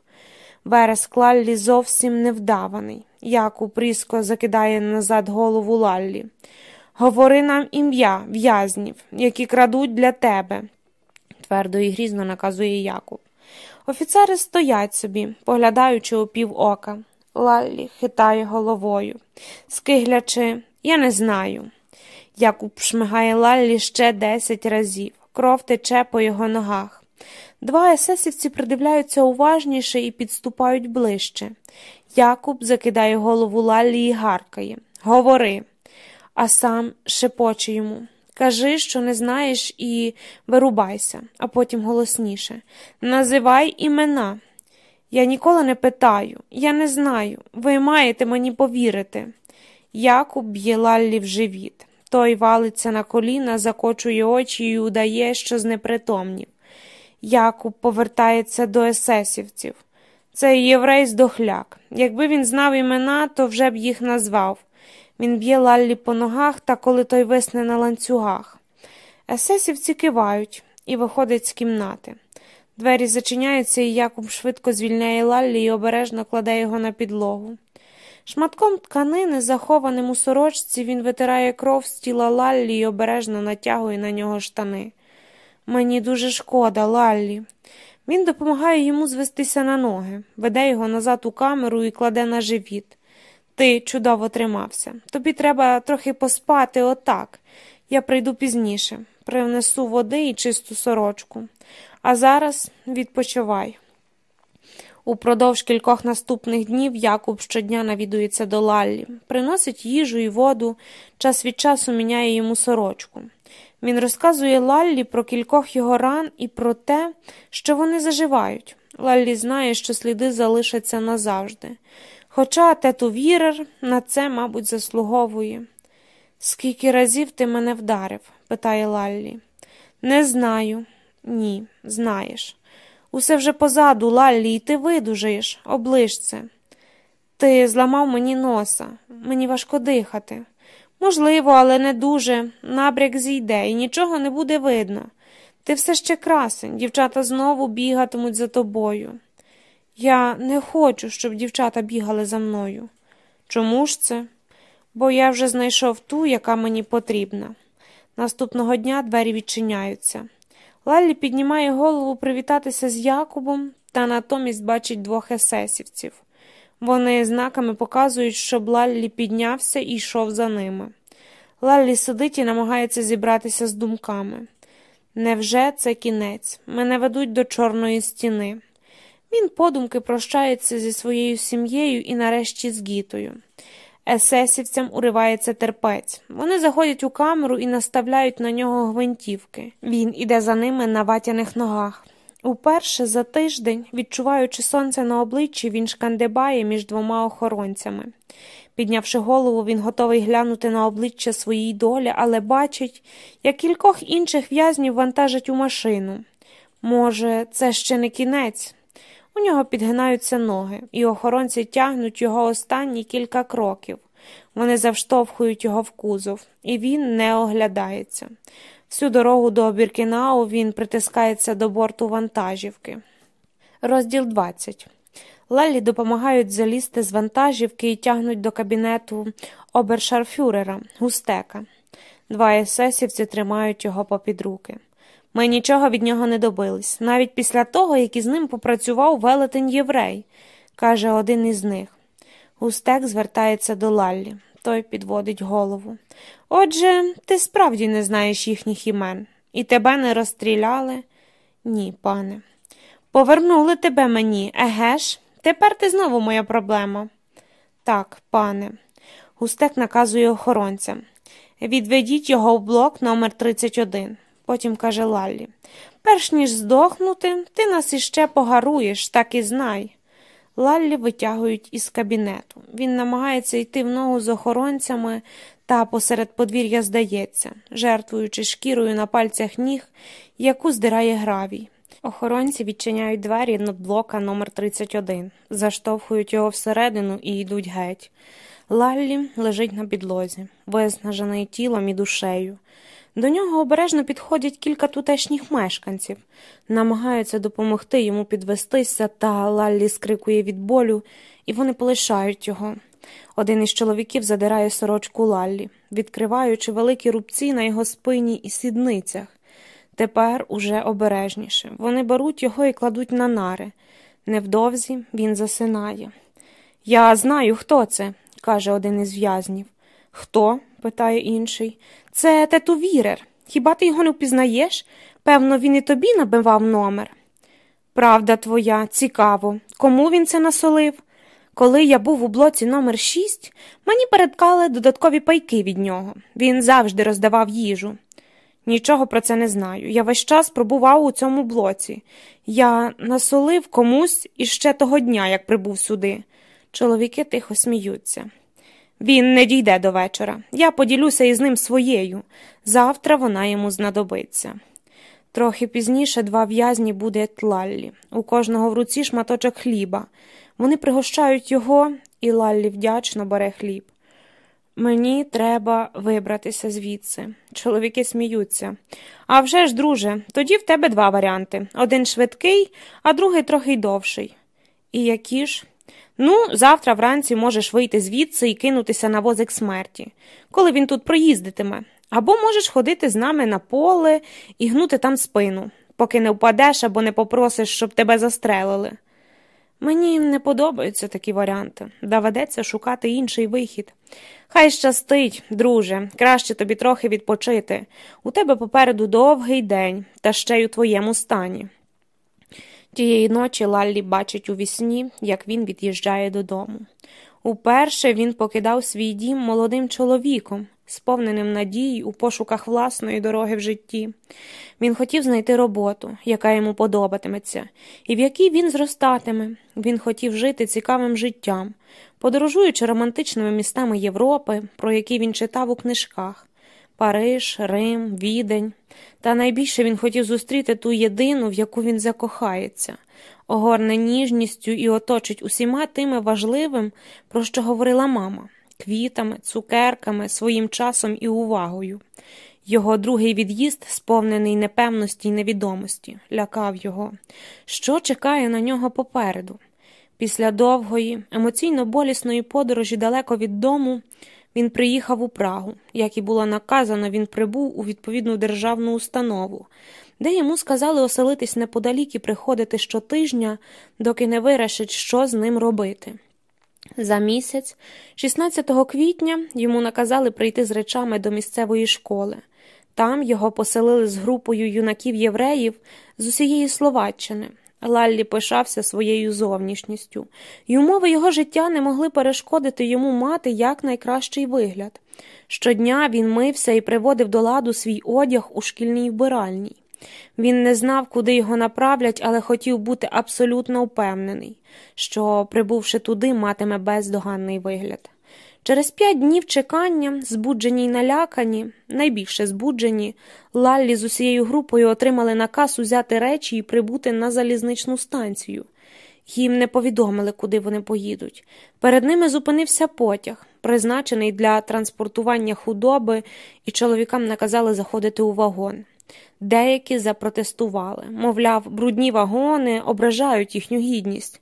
Вереск Лаллі зовсім невдаваний. Якуб різко закидає назад голову Лаллі. Говори нам ім'я в'язнів, які крадуть для тебе, твердо і грізно наказує Якуб. Офіцери стоять собі, поглядаючи у пів ока. Лаллі хитає головою, скиглячи, я не знаю. Якуб шмигає Лаллі ще десять разів. Кров тече по його ногах. Два есесівці придивляються уважніше і підступають ближче. Якуб закидає голову Лаллі і гаркає Говори, а сам шепоче йому. Кажи, що не знаєш, і вирубайся, а потім голосніше. Називай імена. Я ніколи не питаю, я не знаю. Ви маєте мені повірити. Якуб б'є Лаллі в живіт. Той валиться на коліна, закочує очі і удає, що знепритомнів. Якуб повертається до есесівців. Цей єврей здохляк. Якби він знав імена, то вже б їх назвав. Він б'є Лаллі по ногах та коли той висне на ланцюгах. Есесівці кивають і виходить з кімнати. Двері зачиняються, і Якуб швидко звільняє Лаллі і обережно кладе його на підлогу. Шматком тканини, захованим у сорочці, він витирає кров з тіла Лаллі і обережно натягує на нього штани. Мені дуже шкода, Лаллі. Він допомагає йому звестися на ноги, веде його назад у камеру і кладе на живіт. Ти чудово тримався. Тобі треба трохи поспати отак. Я прийду пізніше, привнесу води і чисту сорочку. А зараз відпочивай. Упродовж кількох наступних днів Якуб щодня навідується до Лаллі, приносить їжу і воду, час від часу міняє йому сорочку. Він розказує Лаллі про кількох його ран і про те, що вони заживають. Лаллі знає, що сліди залишаться назавжди. Хоча тету Вірер на це, мабуть, заслуговує. Скільки разів ти мене вдарив? питає Лаллі. Не знаю. Ні, знаєш. Усе вже позаду, Лаллі, і ти видужаєш, оближ це. Ти зламав мені носа, мені важко дихати. Можливо, але не дуже. Набряк зійде і нічого не буде видно. Ти все ще красень, дівчата знову бігатимуть за тобою. Я не хочу, щоб дівчата бігали за мною. Чому ж це? Бо я вже знайшов ту, яка мені потрібна. Наступного дня двері відчиняються. Лаллі піднімає голову привітатися з Якубом та натомість бачить двох есесівців. Вони знаками показують, щоб Лаллі піднявся і йшов за ними. Лаллі сидить і намагається зібратися з думками. Невже це кінець? Мене ведуть до Чорної стіни. Він подумки прощається зі своєю сім'єю і нарешті з гітою. Есесівцям уривається терпець. Вони заходять у камеру і наставляють на нього гвинтівки. Він іде за ними на ватяних ногах. Уперше за тиждень, відчуваючи сонце на обличчі, він шкандибає між двома охоронцями. Піднявши голову, він готовий глянути на обличчя своїй долі, але бачить, як кількох інших в'язнів вантажать у машину. Може, це ще не кінець. У нього підгинаються ноги, і охоронці тягнуть його останні кілька кроків. Вони завштовхують його в кузов, і він не оглядається. Всю дорогу до Біркінау він притискається до борту вантажівки. Розділ 20 Лелі допомагають залізти з вантажівки і тягнуть до кабінету обершарфюрера Густека. Два есесівці тримають його попід руки. Ми нічого від нього не добились, навіть після того, як із ним попрацював велетень єврей, каже один із них. Густек звертається до Лаллі. Той підводить голову. Отже, ти справді не знаєш їхніх імен. І тебе не розстріляли? Ні, пане. Повернули тебе мені, еге ж? Тепер ти знову моя проблема. Так, пане. Густек наказує охоронцям. Відведіть його в блок номер 31 Потім каже Лаллі. Перш ніж здохнути, ти нас іще погаруєш, так і знай. Лаллі витягують із кабінету. Він намагається йти в ногу з охоронцями та посеред подвір'я здається, жертвуючи шкірою на пальцях ніг, яку здирає гравій. Охоронці відчиняють двері на блока номер 31 заштовхують його всередину і йдуть геть. Лаллі лежить на підлозі, виснажений тілом і душею. До нього обережно підходять кілька тутешніх мешканців, намагаються допомогти йому підвестися, та Лаллі скрикує від болю, і вони полишають його. Один із чоловіків задирає сорочку Лаллі, відкриваючи великі рубці на його спині і сідницях. Тепер уже обережніше. Вони беруть його і кладуть на нари. Невдовзі він засинає. Я знаю, хто це, каже один із в'язнів. Хто? Питає інший. Це тетувірер. Хіба ти його не впізнаєш? Певно, він і тобі набивав номер. Правда твоя, цікаво. Кому він це насолив? Коли я був у блоці номер 6 мені передкали додаткові пайки від нього. Він завжди роздавав їжу. Нічого про це не знаю. Я весь час пробував у цьому блоці. Я насолив комусь іще того дня, як прибув сюди. Чоловіки тихо сміються. Він не дійде до вечора. Я поділюся із ним своєю. Завтра вона йому знадобиться. Трохи пізніше два в'язні буде Лаллі. У кожного в руці шматочок хліба. Вони пригощають його, і Лаллі вдячно бере хліб. Мені треба вибратися звідси. Чоловіки сміються. «А вже ж, друже, тоді в тебе два варіанти один швидкий, а другий трохи довший. І які ж? Ну, завтра вранці можеш вийти звідси і кинутися на возик смерті, коли він тут проїздитиме, або можеш ходити з нами на поле і гнути там спину, поки не впадеш або не попросиш, щоб тебе застрелили. Мені не подобаються такі варіанти. Доведеться шукати інший вихід. Хай щастить, друже, краще тобі трохи відпочити. У тебе попереду довгий день, та ще й у твоєму стані. Тієї ночі Лаллі бачить у вісні, як він від'їжджає додому. Уперше він покидав свій дім молодим чоловіком, сповненим надій у пошуках власної дороги в житті. Він хотів знайти роботу, яка йому подобатиметься, і в якій він зростатиме. Він хотів жити цікавим життям, подорожуючи романтичними містами Європи, про які він читав у книжках. Париж, Рим, Відень, та найбільше він хотів зустріти ту єдину, в яку він закохається, огорне ніжністю і оточить усіма тими важливим, про що говорила мама квітами, цукерками, своїм часом і увагою. Його другий від'їзд, сповнений непевності й невідомості, лякав його. Що чекає на нього попереду? Після довгої, емоційно болісної подорожі далеко від дому. Він приїхав у Прагу. Як і було наказано, він прибув у відповідну державну установу, де йому сказали оселитись неподалік і приходити щотижня, доки не вирішить, що з ним робити. За місяць, 16 квітня, йому наказали прийти з речами до місцевої школи. Там його поселили з групою юнаків євреїв з усієї Словаччини. Лаллі пишався своєю зовнішністю, й умови його життя не могли перешкодити йому мати якнайкращий вигляд. Щодня він мився і приводив до ладу свій одяг у шкільній вбиральній. Він не знав, куди його направлять, але хотів бути абсолютно впевнений, що, прибувши туди, матиме бездоганний вигляд. Через п'ять днів чекання, збуджені й налякані, найбільше збуджені, Лаллі з усією групою отримали наказ узяти речі і прибути на залізничну станцію. Їм не повідомили, куди вони поїдуть. Перед ними зупинився потяг, призначений для транспортування худоби, і чоловікам наказали заходити у вагон. Деякі запротестували, мовляв, брудні вагони ображають їхню гідність.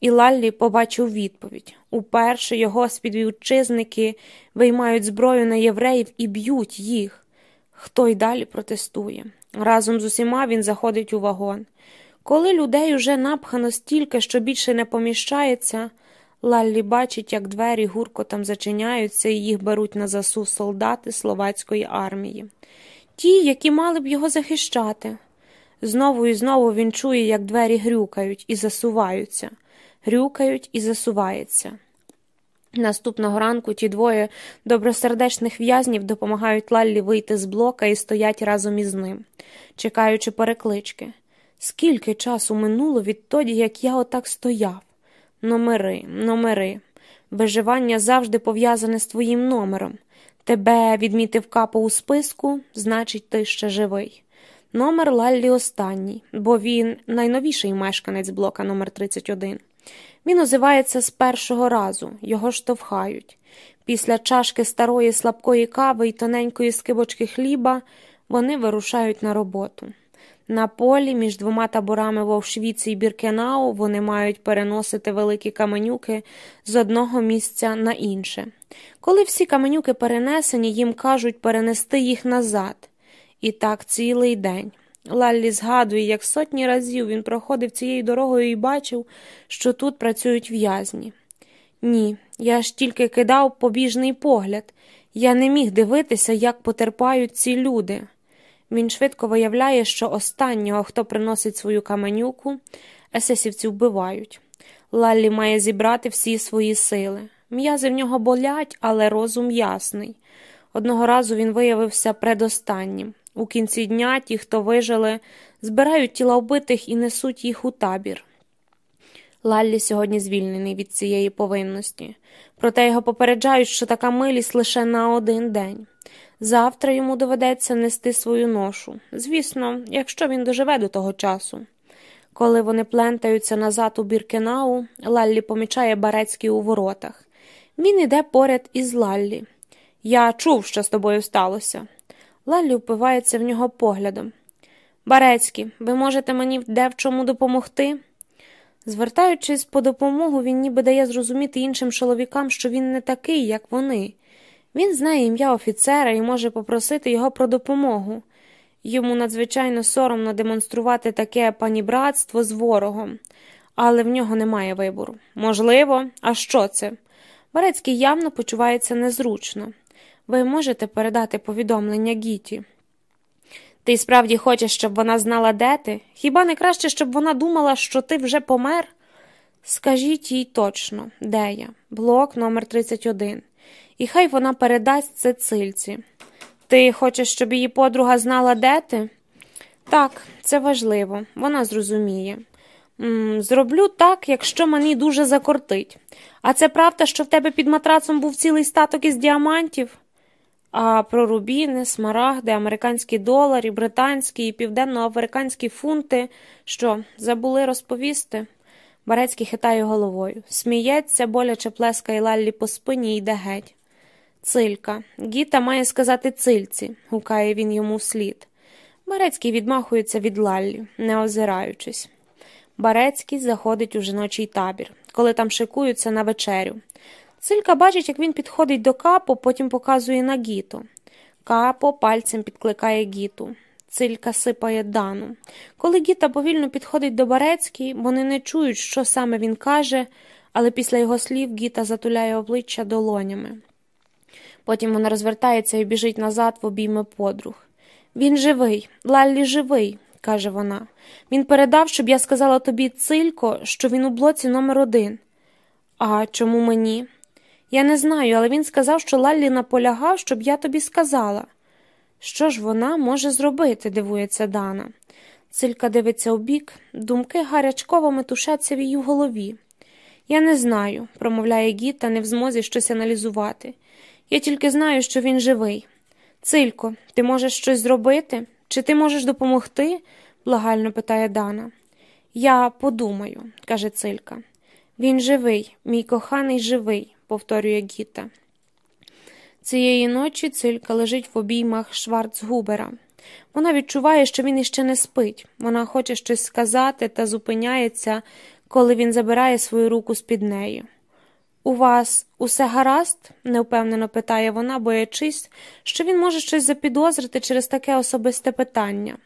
І Лаллі побачив відповідь уперше його співвітчизники виймають зброю на євреїв і б'ють їх. Хто й далі протестує. Разом з усіма він заходить у вагон. Коли людей уже напхано стільки, що більше не поміщається, Лаллі бачить, як двері гуркотом зачиняються і їх беруть на засув солдати словацької армії. ті, які мали б його захищати. Знову і знову він чує, як двері грюкають і засуваються, грюкають і засуваються. Наступного ранку ті двоє добросердечних в'язнів допомагають Лаллі вийти з блока і стоять разом із ним, чекаючи переклички. Скільки часу минуло відтоді, як я отак стояв? Номери, номери. Виживання завжди пов'язане з твоїм номером. Тебе відмітив капо у списку, значить, ти ще живий. Номер Лаллі останній, бо він найновіший мешканець блока номер 31 Він озивається з першого разу, його штовхають. Після чашки старої слабкої кави і тоненької скибочки хліба вони вирушають на роботу. На полі між двома таборами Вовшвіці і Біркенау вони мають переносити великі каменюки з одного місця на інше. Коли всі каменюки перенесені, їм кажуть перенести їх назад. І так цілий день. Лаллі згадує, як сотні разів він проходив цією дорогою і бачив, що тут працюють в'язні. Ні, я ж тільки кидав побіжний погляд. Я не міг дивитися, як потерпають ці люди. Він швидко виявляє, що останнього, хто приносить свою каменюку, есесівці вбивають. Лаллі має зібрати всі свої сили. М'язи в нього болять, але розум ясний. Одного разу він виявився предостаннім. У кінці дня ті, хто вижили, збирають тіла вбитих і несуть їх у табір. Лаллі сьогодні звільнений від цієї повинності, проте його попереджають, що така милість лише на один день. Завтра йому доведеться нести свою ношу, звісно, якщо він доживе до того часу. Коли вони плентаються назад у Біркенау, Лаллі помічає Барецький у воротах. Він іде поряд із Лаллі. Я чув, що з тобою сталося. Лаллі впивається в нього поглядом. Барецький, ви можете мені де в чому допомогти? Звертаючись по допомогу, він ніби дає зрозуміти іншим чоловікам, що він не такий, як вони. Він знає ім'я офіцера і може попросити його про допомогу. Йому надзвичайно соромно демонструвати таке панібратство з ворогом, але в нього немає вибору. Можливо, а що це? Барецький явно почувається незручно. Ви можете передати повідомлення Гіті? Ти справді хочеш, щоб вона знала, де ти? Хіба не краще, щоб вона думала, що ти вже помер? Скажіть їй точно, де я? Блок номер 31 і хай вона передасть це цильці. Ти хочеш, щоб її подруга знала, де ти? Так, це важливо, вона зрозуміє. М -м, зроблю так, якщо мені дуже закортить. А це правда, що в тебе під матрацом був цілий статок із діамантів? А про рубіни, смарагди, американські долари, британські і південноафриканські фунти, що забули розповісти? Барецький хитає головою. Сміється, боляче плескає Лаллі по спині і йде геть. Цилька. Гіта має сказати цильці, гукає він йому вслід. Барецький відмахується від Лаллі, не озираючись. Барецький заходить у жіночий табір, коли там шикуються на вечерю. Цилька бачить, як він підходить до капо, потім показує на гіту. Капо пальцем підкликає гіту. Цилька сипає дану. Коли Гіта повільно підходить до Барецький, вони не чують, що саме він каже, але після його слів Гіта затуляє обличчя долонями. Потім вона розвертається і біжить назад в обійми подруг. Він живий, Лаллі живий, каже вона. Він передав, щоб я сказала тобі, цилько, що він у блоці номер один. А чому мені? Я не знаю, але він сказав, що Лаллі наполягав, щоб я тобі сказала. Що ж вона може зробити? дивується Дана. Цилька дивиться у бік, думки гарячково метушаться в її голові. Я не знаю, промовляє Гіта, не в змозі щось аналізувати. Я тільки знаю, що він живий. Цилько, ти можеш щось зробити? Чи ти можеш допомогти? благально питає Дана. Я подумаю, каже Цилька. Він живий, мій коханий живий, повторює Гіта. Цієї ночі цилька лежить в обіймах Шварцгубера. Вона відчуває, що він іще не спить. Вона хоче щось сказати та зупиняється, коли він забирає свою руку з під нею. У вас усе гаразд? невпевнено питає вона, боячись, що він може щось запідозрити через таке особисте питання.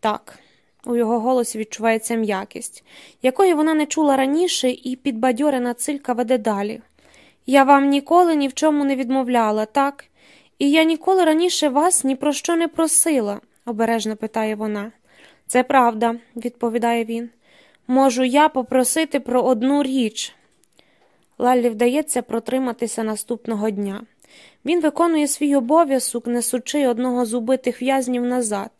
Так, у його голосі відчувається м'якість, якої вона не чула раніше, і підбадьорена цилька веде далі. Я вам ніколи ні в чому не відмовляла, так? І я ніколи раніше вас ні про що не просила, обережно питає вона. Це правда, відповідає він. Можу я попросити про одну річ. Лаллі вдається протриматися наступного дня. Він виконує свій обов'язок, несучи одного з убитих в'язнів назад.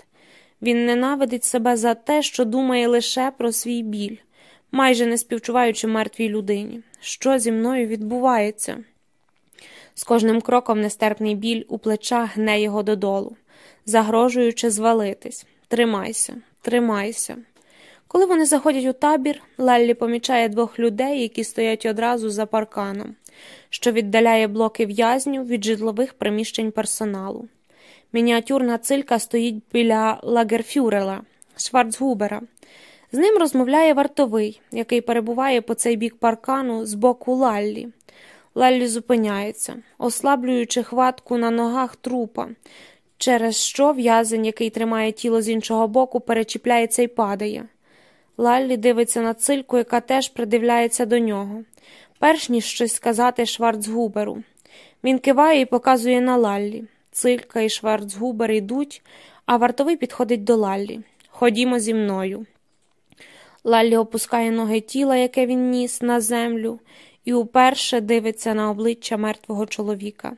Він ненавидить себе за те, що думає лише про свій біль, майже не співчуваючи мертвій людині. Що зі мною відбувається? З кожним кроком нестерпний біль у плечах гне його додолу, загрожуючи звалитись. Тримайся, тримайся. Коли вони заходять у табір, Лаллі помічає двох людей, які стоять одразу за парканом, що віддаляє блоки в'язнів від житлових приміщень персоналу. Мініатюрна цилька стоїть біля лагерфюрела, Шварцгубера. З ним розмовляє вартовий, який перебуває по цей бік паркану з боку Лаллі. Лаллі зупиняється, ослаблюючи хватку на ногах трупа, через що в'язень, який тримає тіло з іншого боку, перечіпляється і падає. Лаллі дивиться на цильку, яка теж придивляється до нього, перш ніж щось сказати Шварцгуберу. Він киває і показує на Лаллі. Цилька і Шварцгубер йдуть, а вартовий підходить до Лаллі. Ходімо зі мною. Лаллі опускає ноги тіла, яке він ніс, на землю, і уперше дивиться на обличчя мертвого чоловіка.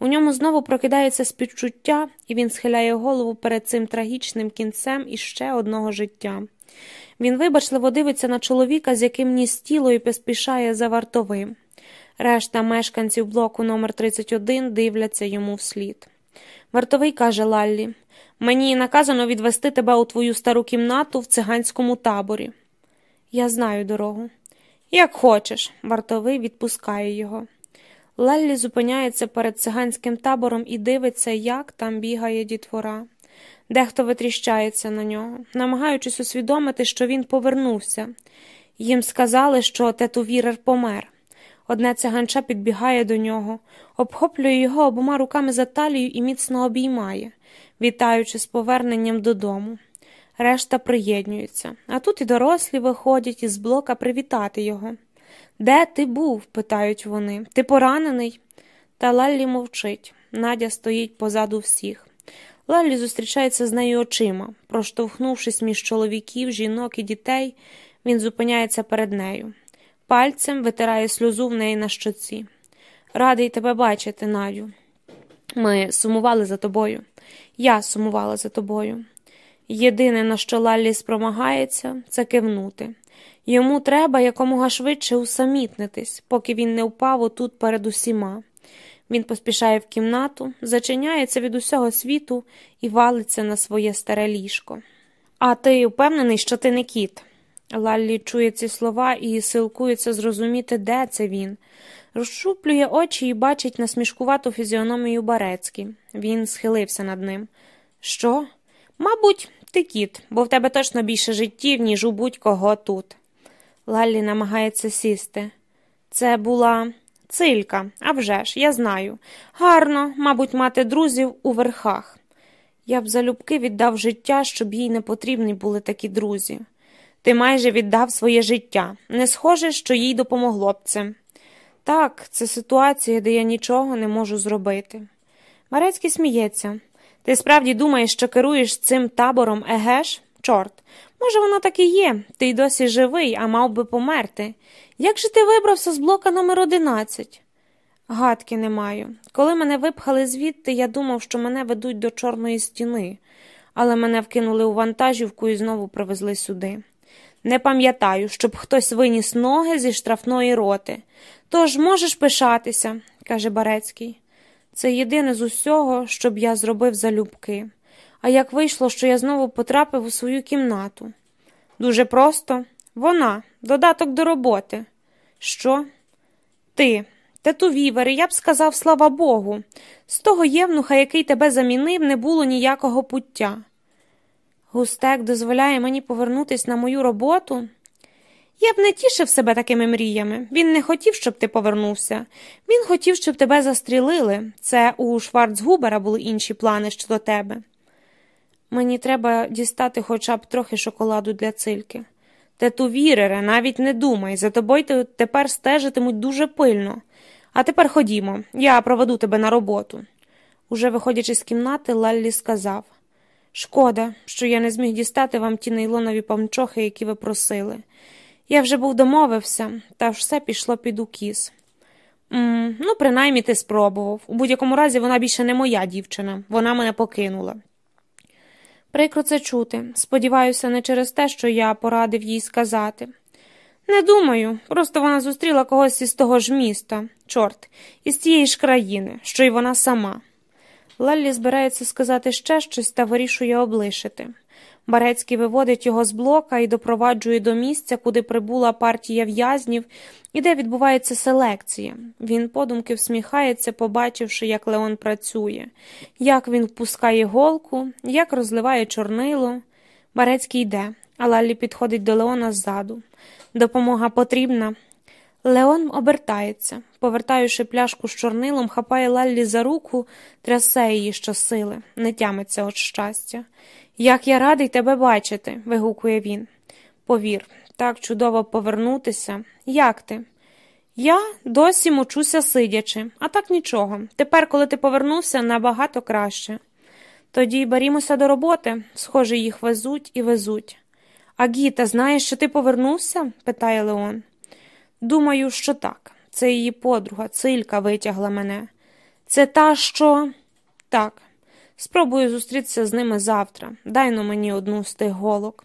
У ньому знову прокидається співчуття, і він схиляє голову перед цим трагічним кінцем іще одного життя. Він вибачливо дивиться на чоловіка, з яким ніс тіло і поспішає за вартовим. Решта мешканців блоку номер 31 дивляться йому вслід. Вартовий каже Лаллі Мені наказано відвести тебе у твою стару кімнату в циганському таборі. Я знаю дорогу. Як хочеш, вартовий відпускає його. Лаллі зупиняється перед циганським табором і дивиться, як там бігає дітвора. Дехто витріщається на нього, намагаючись усвідомити, що він повернувся. Їм сказали, що тетувірер помер. Одне циганча підбігає до нього, обхоплює його обома руками за талію і міцно обіймає, вітаючи з поверненням додому. Решта приєднується, а тут і дорослі виходять із блока привітати його. Де ти був? питають вони. Ти поранений? Та Лаллі мовчить. Надя стоїть позаду всіх. Лаллі зустрічається з нею очима. Проштовхнувшись між чоловіків, жінок і дітей, він зупиняється перед нею. Пальцем витирає сльозу в неї на щоці. Радий тебе бачити, Надю. Ми сумували за тобою. Я сумувала за тобою. Єдине, на що Лаллі спромагається, це кивнути. Йому треба якомога швидше усамітнитись, поки він не впав отут перед усіма. Він поспішає в кімнату, зачиняється від усього світу і валиться на своє старе ліжко. А ти впевнений, що ти не кіт? Лаллі чує ці слова і силкується зрозуміти, де це він. Розшуплює очі і бачить насмішкувату фізіономію Барецькі. Він схилився над ним. Що? Мабуть, ти кіт, бо в тебе точно більше життів, ніж у будь-кого тут. Лаллі намагається сісти. Це була цилька, а вже ж, я знаю. Гарно, мабуть, мати друзів у верхах. Я б залюбки віддав життя, щоб їй не потрібні були такі друзі. Ти майже віддав своє життя. Не схоже, що їй допомогло б це. Так, це ситуація, де я нічого не можу зробити. Марецький сміється. Ти справді думаєш, що керуєш цим табором, егеш? Чорт. Може, воно так і є. Ти й досі живий, а мав би померти. Як же ти вибрався з блока номер 11 Гадки не маю. Коли мене випхали звідти, я думав, що мене ведуть до Чорної стіни, але мене вкинули у вантажівку і знову привезли сюди. Не пам'ятаю, щоб хтось виніс ноги зі штрафної роти. Тож можеш пишатися, каже Барецький. Це єдине з усього, що б я зробив залюбки. А як вийшло, що я знову потрапив у свою кімнату? Дуже просто вона, додаток до роботи. Що? Ти, Тету Вівери, я б сказав, слава Богу. З того євнуха, який тебе замінив, не було ніякого пуття. Густек дозволяє мені повернутися на мою роботу. Я б не тішив себе такими мріями. Він не хотів, щоб ти повернувся. Він хотів, щоб тебе застрілили. Це у Шварцгубера були інші плани щодо тебе. Мені треба дістати хоча б трохи шоколаду для цильки. Тету Вірере, навіть не думай, за тобою тепер стежитимуть дуже пильно. А тепер ходімо, я проведу тебе на роботу. Уже виходячи з кімнати, Лаллі сказав Шкода, що я не зміг дістати вам ті нейлонові памчохи, які ви просили. Я вже був домовився, та все пішло під укіс. «М, Ну, принаймні ти спробував. У будь-якому разі вона більше не моя дівчина, вона мене покинула. Прикро це чути. Сподіваюся, не через те, що я порадив їй сказати. Не думаю, просто вона зустріла когось із того ж міста, чорт, із тієї ж країни, що й вона сама. Леллі збирається сказати ще щось та вирішує облишити. Барецький виводить його з блока і допроваджує до місця, куди прибула партія в'язнів і де відбувається селекція. Він подумки всміхається, побачивши, як Леон працює, як він впускає голку, як розливає чорнило. Барецький йде, а Лаллі підходить до Леона ззаду. Допомога потрібна. Леон обертається, повертаючи пляшку з чорнилом, хапає Лаллі за руку, трясе її щосили, не тямиться від щастя. Як я радий тебе бачити, вигукує він. Повір, так чудово повернутися. Як ти? Я досі мучуся сидячи, а так нічого. Тепер, коли ти повернувся, набагато краще. Тоді берімося до роботи, схоже, їх везуть і везуть. А Гіта, знаєш, що ти повернувся? питає Леон. Думаю, що так. Це її подруга, цилька витягла мене. Це та, що. Так. Спробую зустрітися з ними завтра. Дай но мені одну з тих голок.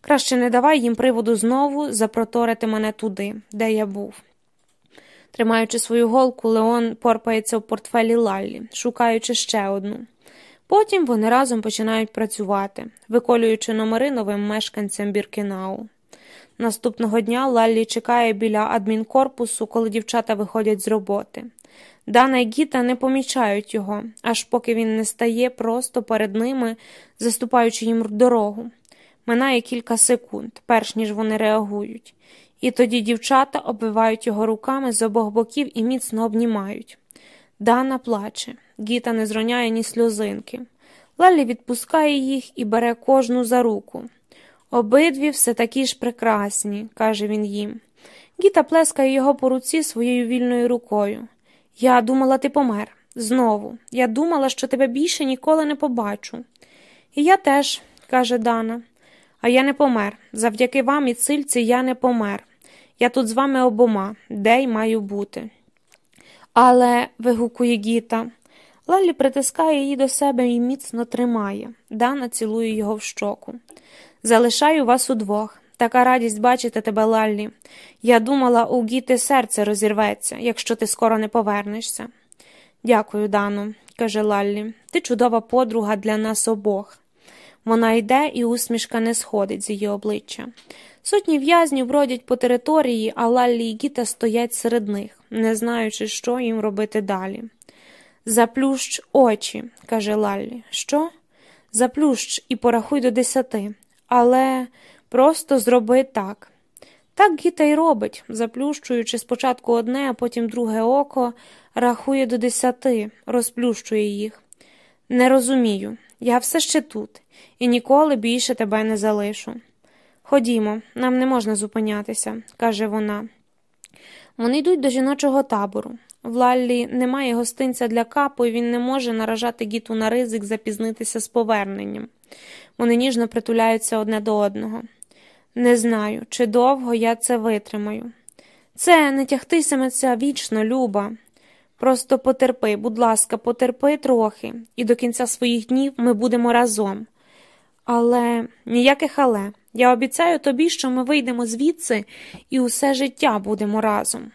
Краще не давай їм приводу знову запроторити мене туди, де я був. Тримаючи свою голку, Леон порпається в портфелі Лаллі, шукаючи ще одну. Потім вони разом починають працювати, виколюючи номери новим мешканцям Біркінау. Наступного дня Лаллі чекає біля адмінкорпусу, коли дівчата виходять з роботи. Дана і Гіта не помічають його, аж поки він не стає просто перед ними, заступаючи їм дорогу. Минає кілька секунд, перш ніж вони реагують, і тоді дівчата обвивають його руками з обох боків і міцно обнімають. Дана плаче, Гіта не зроняє ні сльозинки. Лалі відпускає їх і бере кожну за руку. Обидві все такі ж прекрасні, каже він їм. Гіта плескає його по руці своєю вільною рукою. Я думала, ти помер. Знову. Я думала, що тебе більше ніколи не побачу. І я теж, каже Дана, а я не помер. Завдяки вам і цильці я не помер. Я тут з вами обома, де й маю бути. Але, вигукує Гіта, Лалі притискає її до себе і міцно тримає. Дана цілує його в щоку. Залишаю вас удвох. Така радість бачити тебе, Лаллі. Я думала, у Гіти серце розірветься, якщо ти скоро не повернешся. Дякую, Дано, каже Лаллі. Ти чудова подруга для нас обох. Вона йде, і усмішка не сходить з її обличчя. Сотні в'язнів бродять по території, а Лаллі і Гіта стоять серед них, не знаючи, що їм робити далі. Заплющ очі, каже Лаллі. Що? Заплющ і порахуй до десяти. Але просто зроби так. Так Гіта й робить, заплющуючи спочатку одне, а потім друге око, рахує до десяти, розплющує їх. Не розумію, я все ще тут, і ніколи більше тебе не залишу. Ходімо, нам не можна зупинятися, каже вона. Вони йдуть до жіночого табору. В Лаллі немає гостинця для капу, і він не може наражати гіту на ризик запізнитися з поверненням. Вони ніжно притуляються одне до одного. Не знаю, чи довго я це витримаю. Це не тягтисиметься вічно, Люба. Просто потерпи, будь ласка, потерпи трохи, і до кінця своїх днів ми будемо разом. Але ніяких але. Я обіцяю тобі, що ми вийдемо звідси і усе життя будемо разом.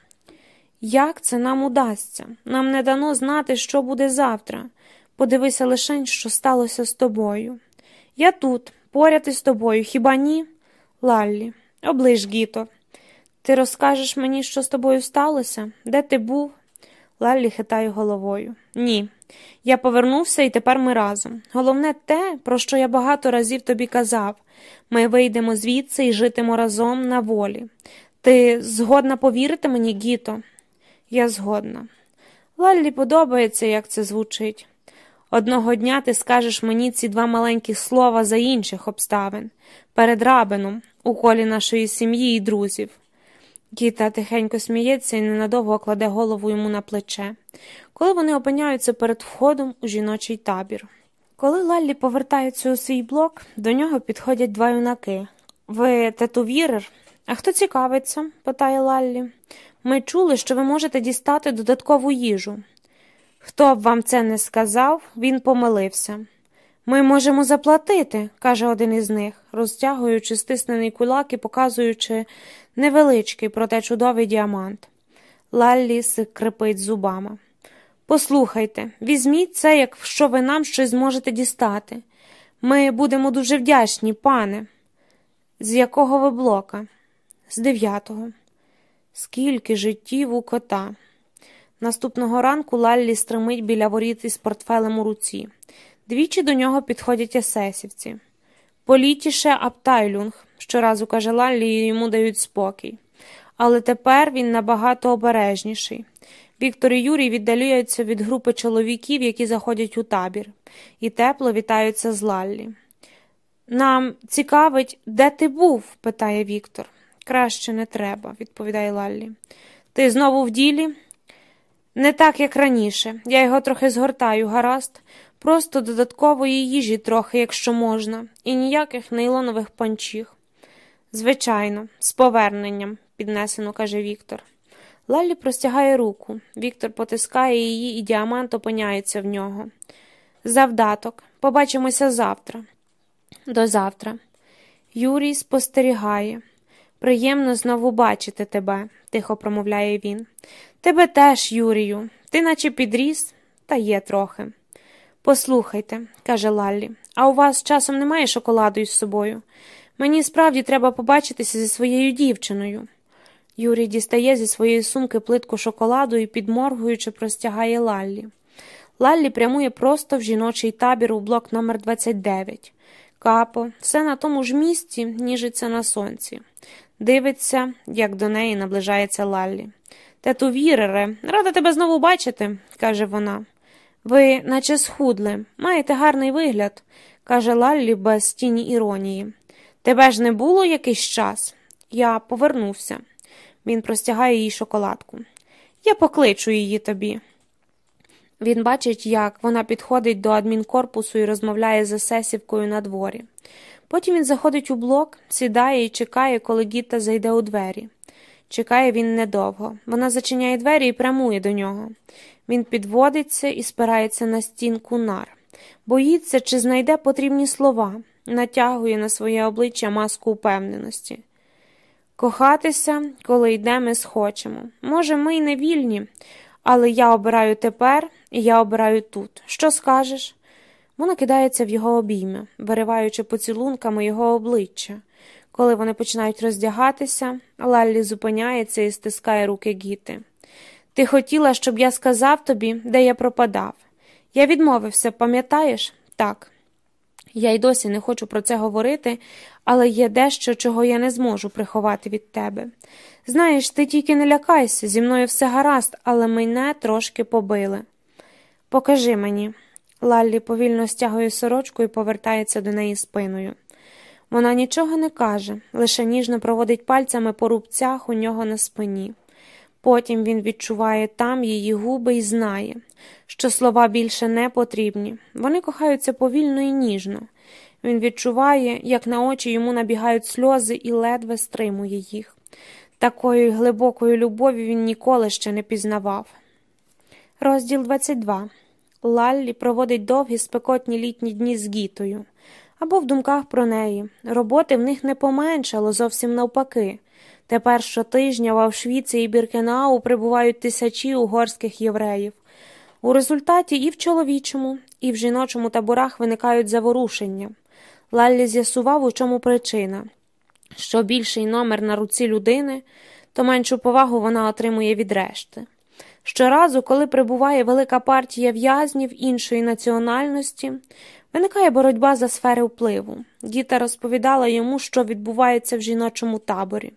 Як це нам удасться? Нам не дано знати, що буде завтра. Подивися лишень, що сталося з тобою. Я тут, поряд із тобою, хіба ні? Лаллі, оближ Гіто. Ти розкажеш мені, що з тобою сталося? Де ти був? Лаллі хитає головою. Ні. Я повернувся і тепер ми разом. Головне те, про що я багато разів тобі казав ми вийдемо звідси і житимо разом на волі. Ти згодна повірити мені, Гіто? Я згодна. Лаллі подобається, як це звучить. Одного дня ти скажеш мені ці два маленькі слова за інших обставин, перед рабином, у колі нашої сім'ї і друзів. Гіта тихенько сміється і ненадовго кладе голову йому на плече, коли вони опиняються перед входом у жіночий табір. Коли Лаллі повертається у свій блок, до нього підходять два юнаки. Ви татувірер? А хто цікавиться? питає Лаллі. Ми чули, що ви можете дістати додаткову їжу. Хто б вам це не сказав, він помилився. Ми можемо заплатити, каже один із них, розтягуючи стиснений кулак і показуючи невеличкий, проте чудовий діамант. Лаллі скрипить зубами. Послухайте, візьміть це, якщо ви нам щось зможете дістати. Ми будемо дуже вдячні, пане. З якого ви блока? З дев'ятого. Скільки життів у кота. Наступного ранку Лаллі стримить біля воріт із портфелем у руці. Двічі до нього підходять есесівці. Політіше Аптайлюнг, щоразу каже Лаллі, і йому дають спокій. Але тепер він набагато обережніший. Віктор і Юрій віддалюються від групи чоловіків, які заходять у табір, і тепло вітаються з Лаллі. Нам цікавить, де ти був? питає Віктор. Краще не треба, відповідає Лаллі. Ти знову в ділі? Не так, як раніше. Я його трохи згортаю, гаразд, просто додаткової їжі трохи, якщо можна, і ніяких нейлонових панчіх. Звичайно, з поверненням, піднесено каже Віктор. Лаллі простягає руку. Віктор потискає її, і діамант опиняється в нього. Завдаток. Побачимося завтра. До завтра. Юрій спостерігає. Приємно знову бачити тебе, тихо промовляє він. Тебе теж, Юрію, ти наче підріс, та є трохи. Послухайте, каже Лаллі, а у вас часом немає шоколаду із собою. Мені справді треба побачитися зі своєю дівчиною. Юрій дістає зі своєї сумки плитку шоколаду і, підморгуючи, простягає Лаллі. Лаллі прямує просто в жіночий табір у блок номер 29 Капо, все на тому ж місці, ніжиться на сонці. Дивиться, як до неї наближається Лаллі. Тету Вірере, рада тебе знову бачити, каже вона. Ви, наче схудли, маєте гарний вигляд, каже Лаллі без тіні іронії. Тебе ж не було якийсь час? Я повернувся. Він простягає їй шоколадку. Я покличу її тобі. Він бачить, як вона підходить до адмінкорпусу і розмовляє з есесівкою на дворі. Потім він заходить у блок, сідає і чекає, коли Гіта зайде у двері. Чекає він недовго. Вона зачиняє двері і прямує до нього. Він підводиться і спирається на стінку нар. Боїться, чи знайде потрібні слова, натягує на своє обличчя маску упевненості. Кохатися, коли йде, ми схочемо. Може, ми й не вільні, але я обираю тепер і я обираю тут. Що скажеш? Вона кидається в його обійми, вириваючи поцілунками його обличчя. Коли вони починають роздягатися, Лаллі зупиняється і стискає руки Гіти. Ти хотіла, щоб я сказав тобі, де я пропадав. Я відмовився, пам'ятаєш? Так. Я й досі не хочу про це говорити, але є дещо, чого я не зможу приховати від тебе. Знаєш, ти тільки не лякайся, зі мною все гаразд, але мене трошки побили. Покажи мені. Лаллі повільно стягує сорочку і повертається до неї спиною. Вона нічого не каже, лише ніжно проводить пальцями по рубцях у нього на спині. Потім він відчуває там її губи і знає, що слова більше не потрібні. Вони кохаються повільно і ніжно. Він відчуває, як на очі йому набігають сльози і ледве стримує їх. Такої глибокої любові він ніколи ще не пізнавав. Розділ 22 Лаллі проводить довгі спекотні літні дні з гітою або в думках про неї. Роботи в них не поменшало, зовсім навпаки. Тепер щотижня в Авшвіці і Біркенау прибувають тисячі угорських євреїв. У результаті і в чоловічому, і в жіночому таборах виникають заворушення. Лаллі з'ясував, у чому причина що більший номер на руці людини, то меншу повагу вона отримує від решти. Щоразу, коли прибуває велика партія в'язнів іншої національності, виникає боротьба за сфери впливу. Діта розповідала йому, що відбувається в жіночому таборі.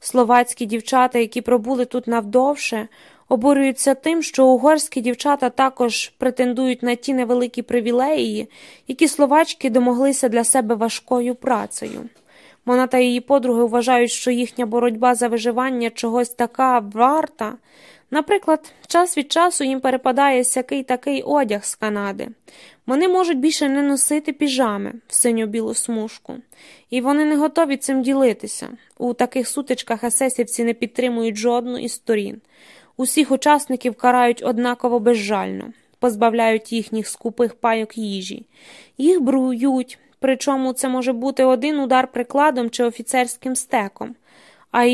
Словацькі дівчата, які пробули тут навдовше, обурюються тим, що угорські дівчата також претендують на ті невеликі привілеї, які словачки домоглися для себе важкою працею. Вона та її подруги вважають, що їхня боротьба за виживання чогось така варта. Наприклад, час від часу їм перепадає сякий такий одяг з Канади. Вони можуть більше не носити піжами в синьо-білу смужку, і вони не готові цим ділитися. У таких сутичках есесівці не підтримують жодну із сторін. Усіх учасників карають однаково безжально, позбавляють їхніх скупих пайок їжі, їх брують, причому це може бути один удар прикладом чи офіцерським стеком, а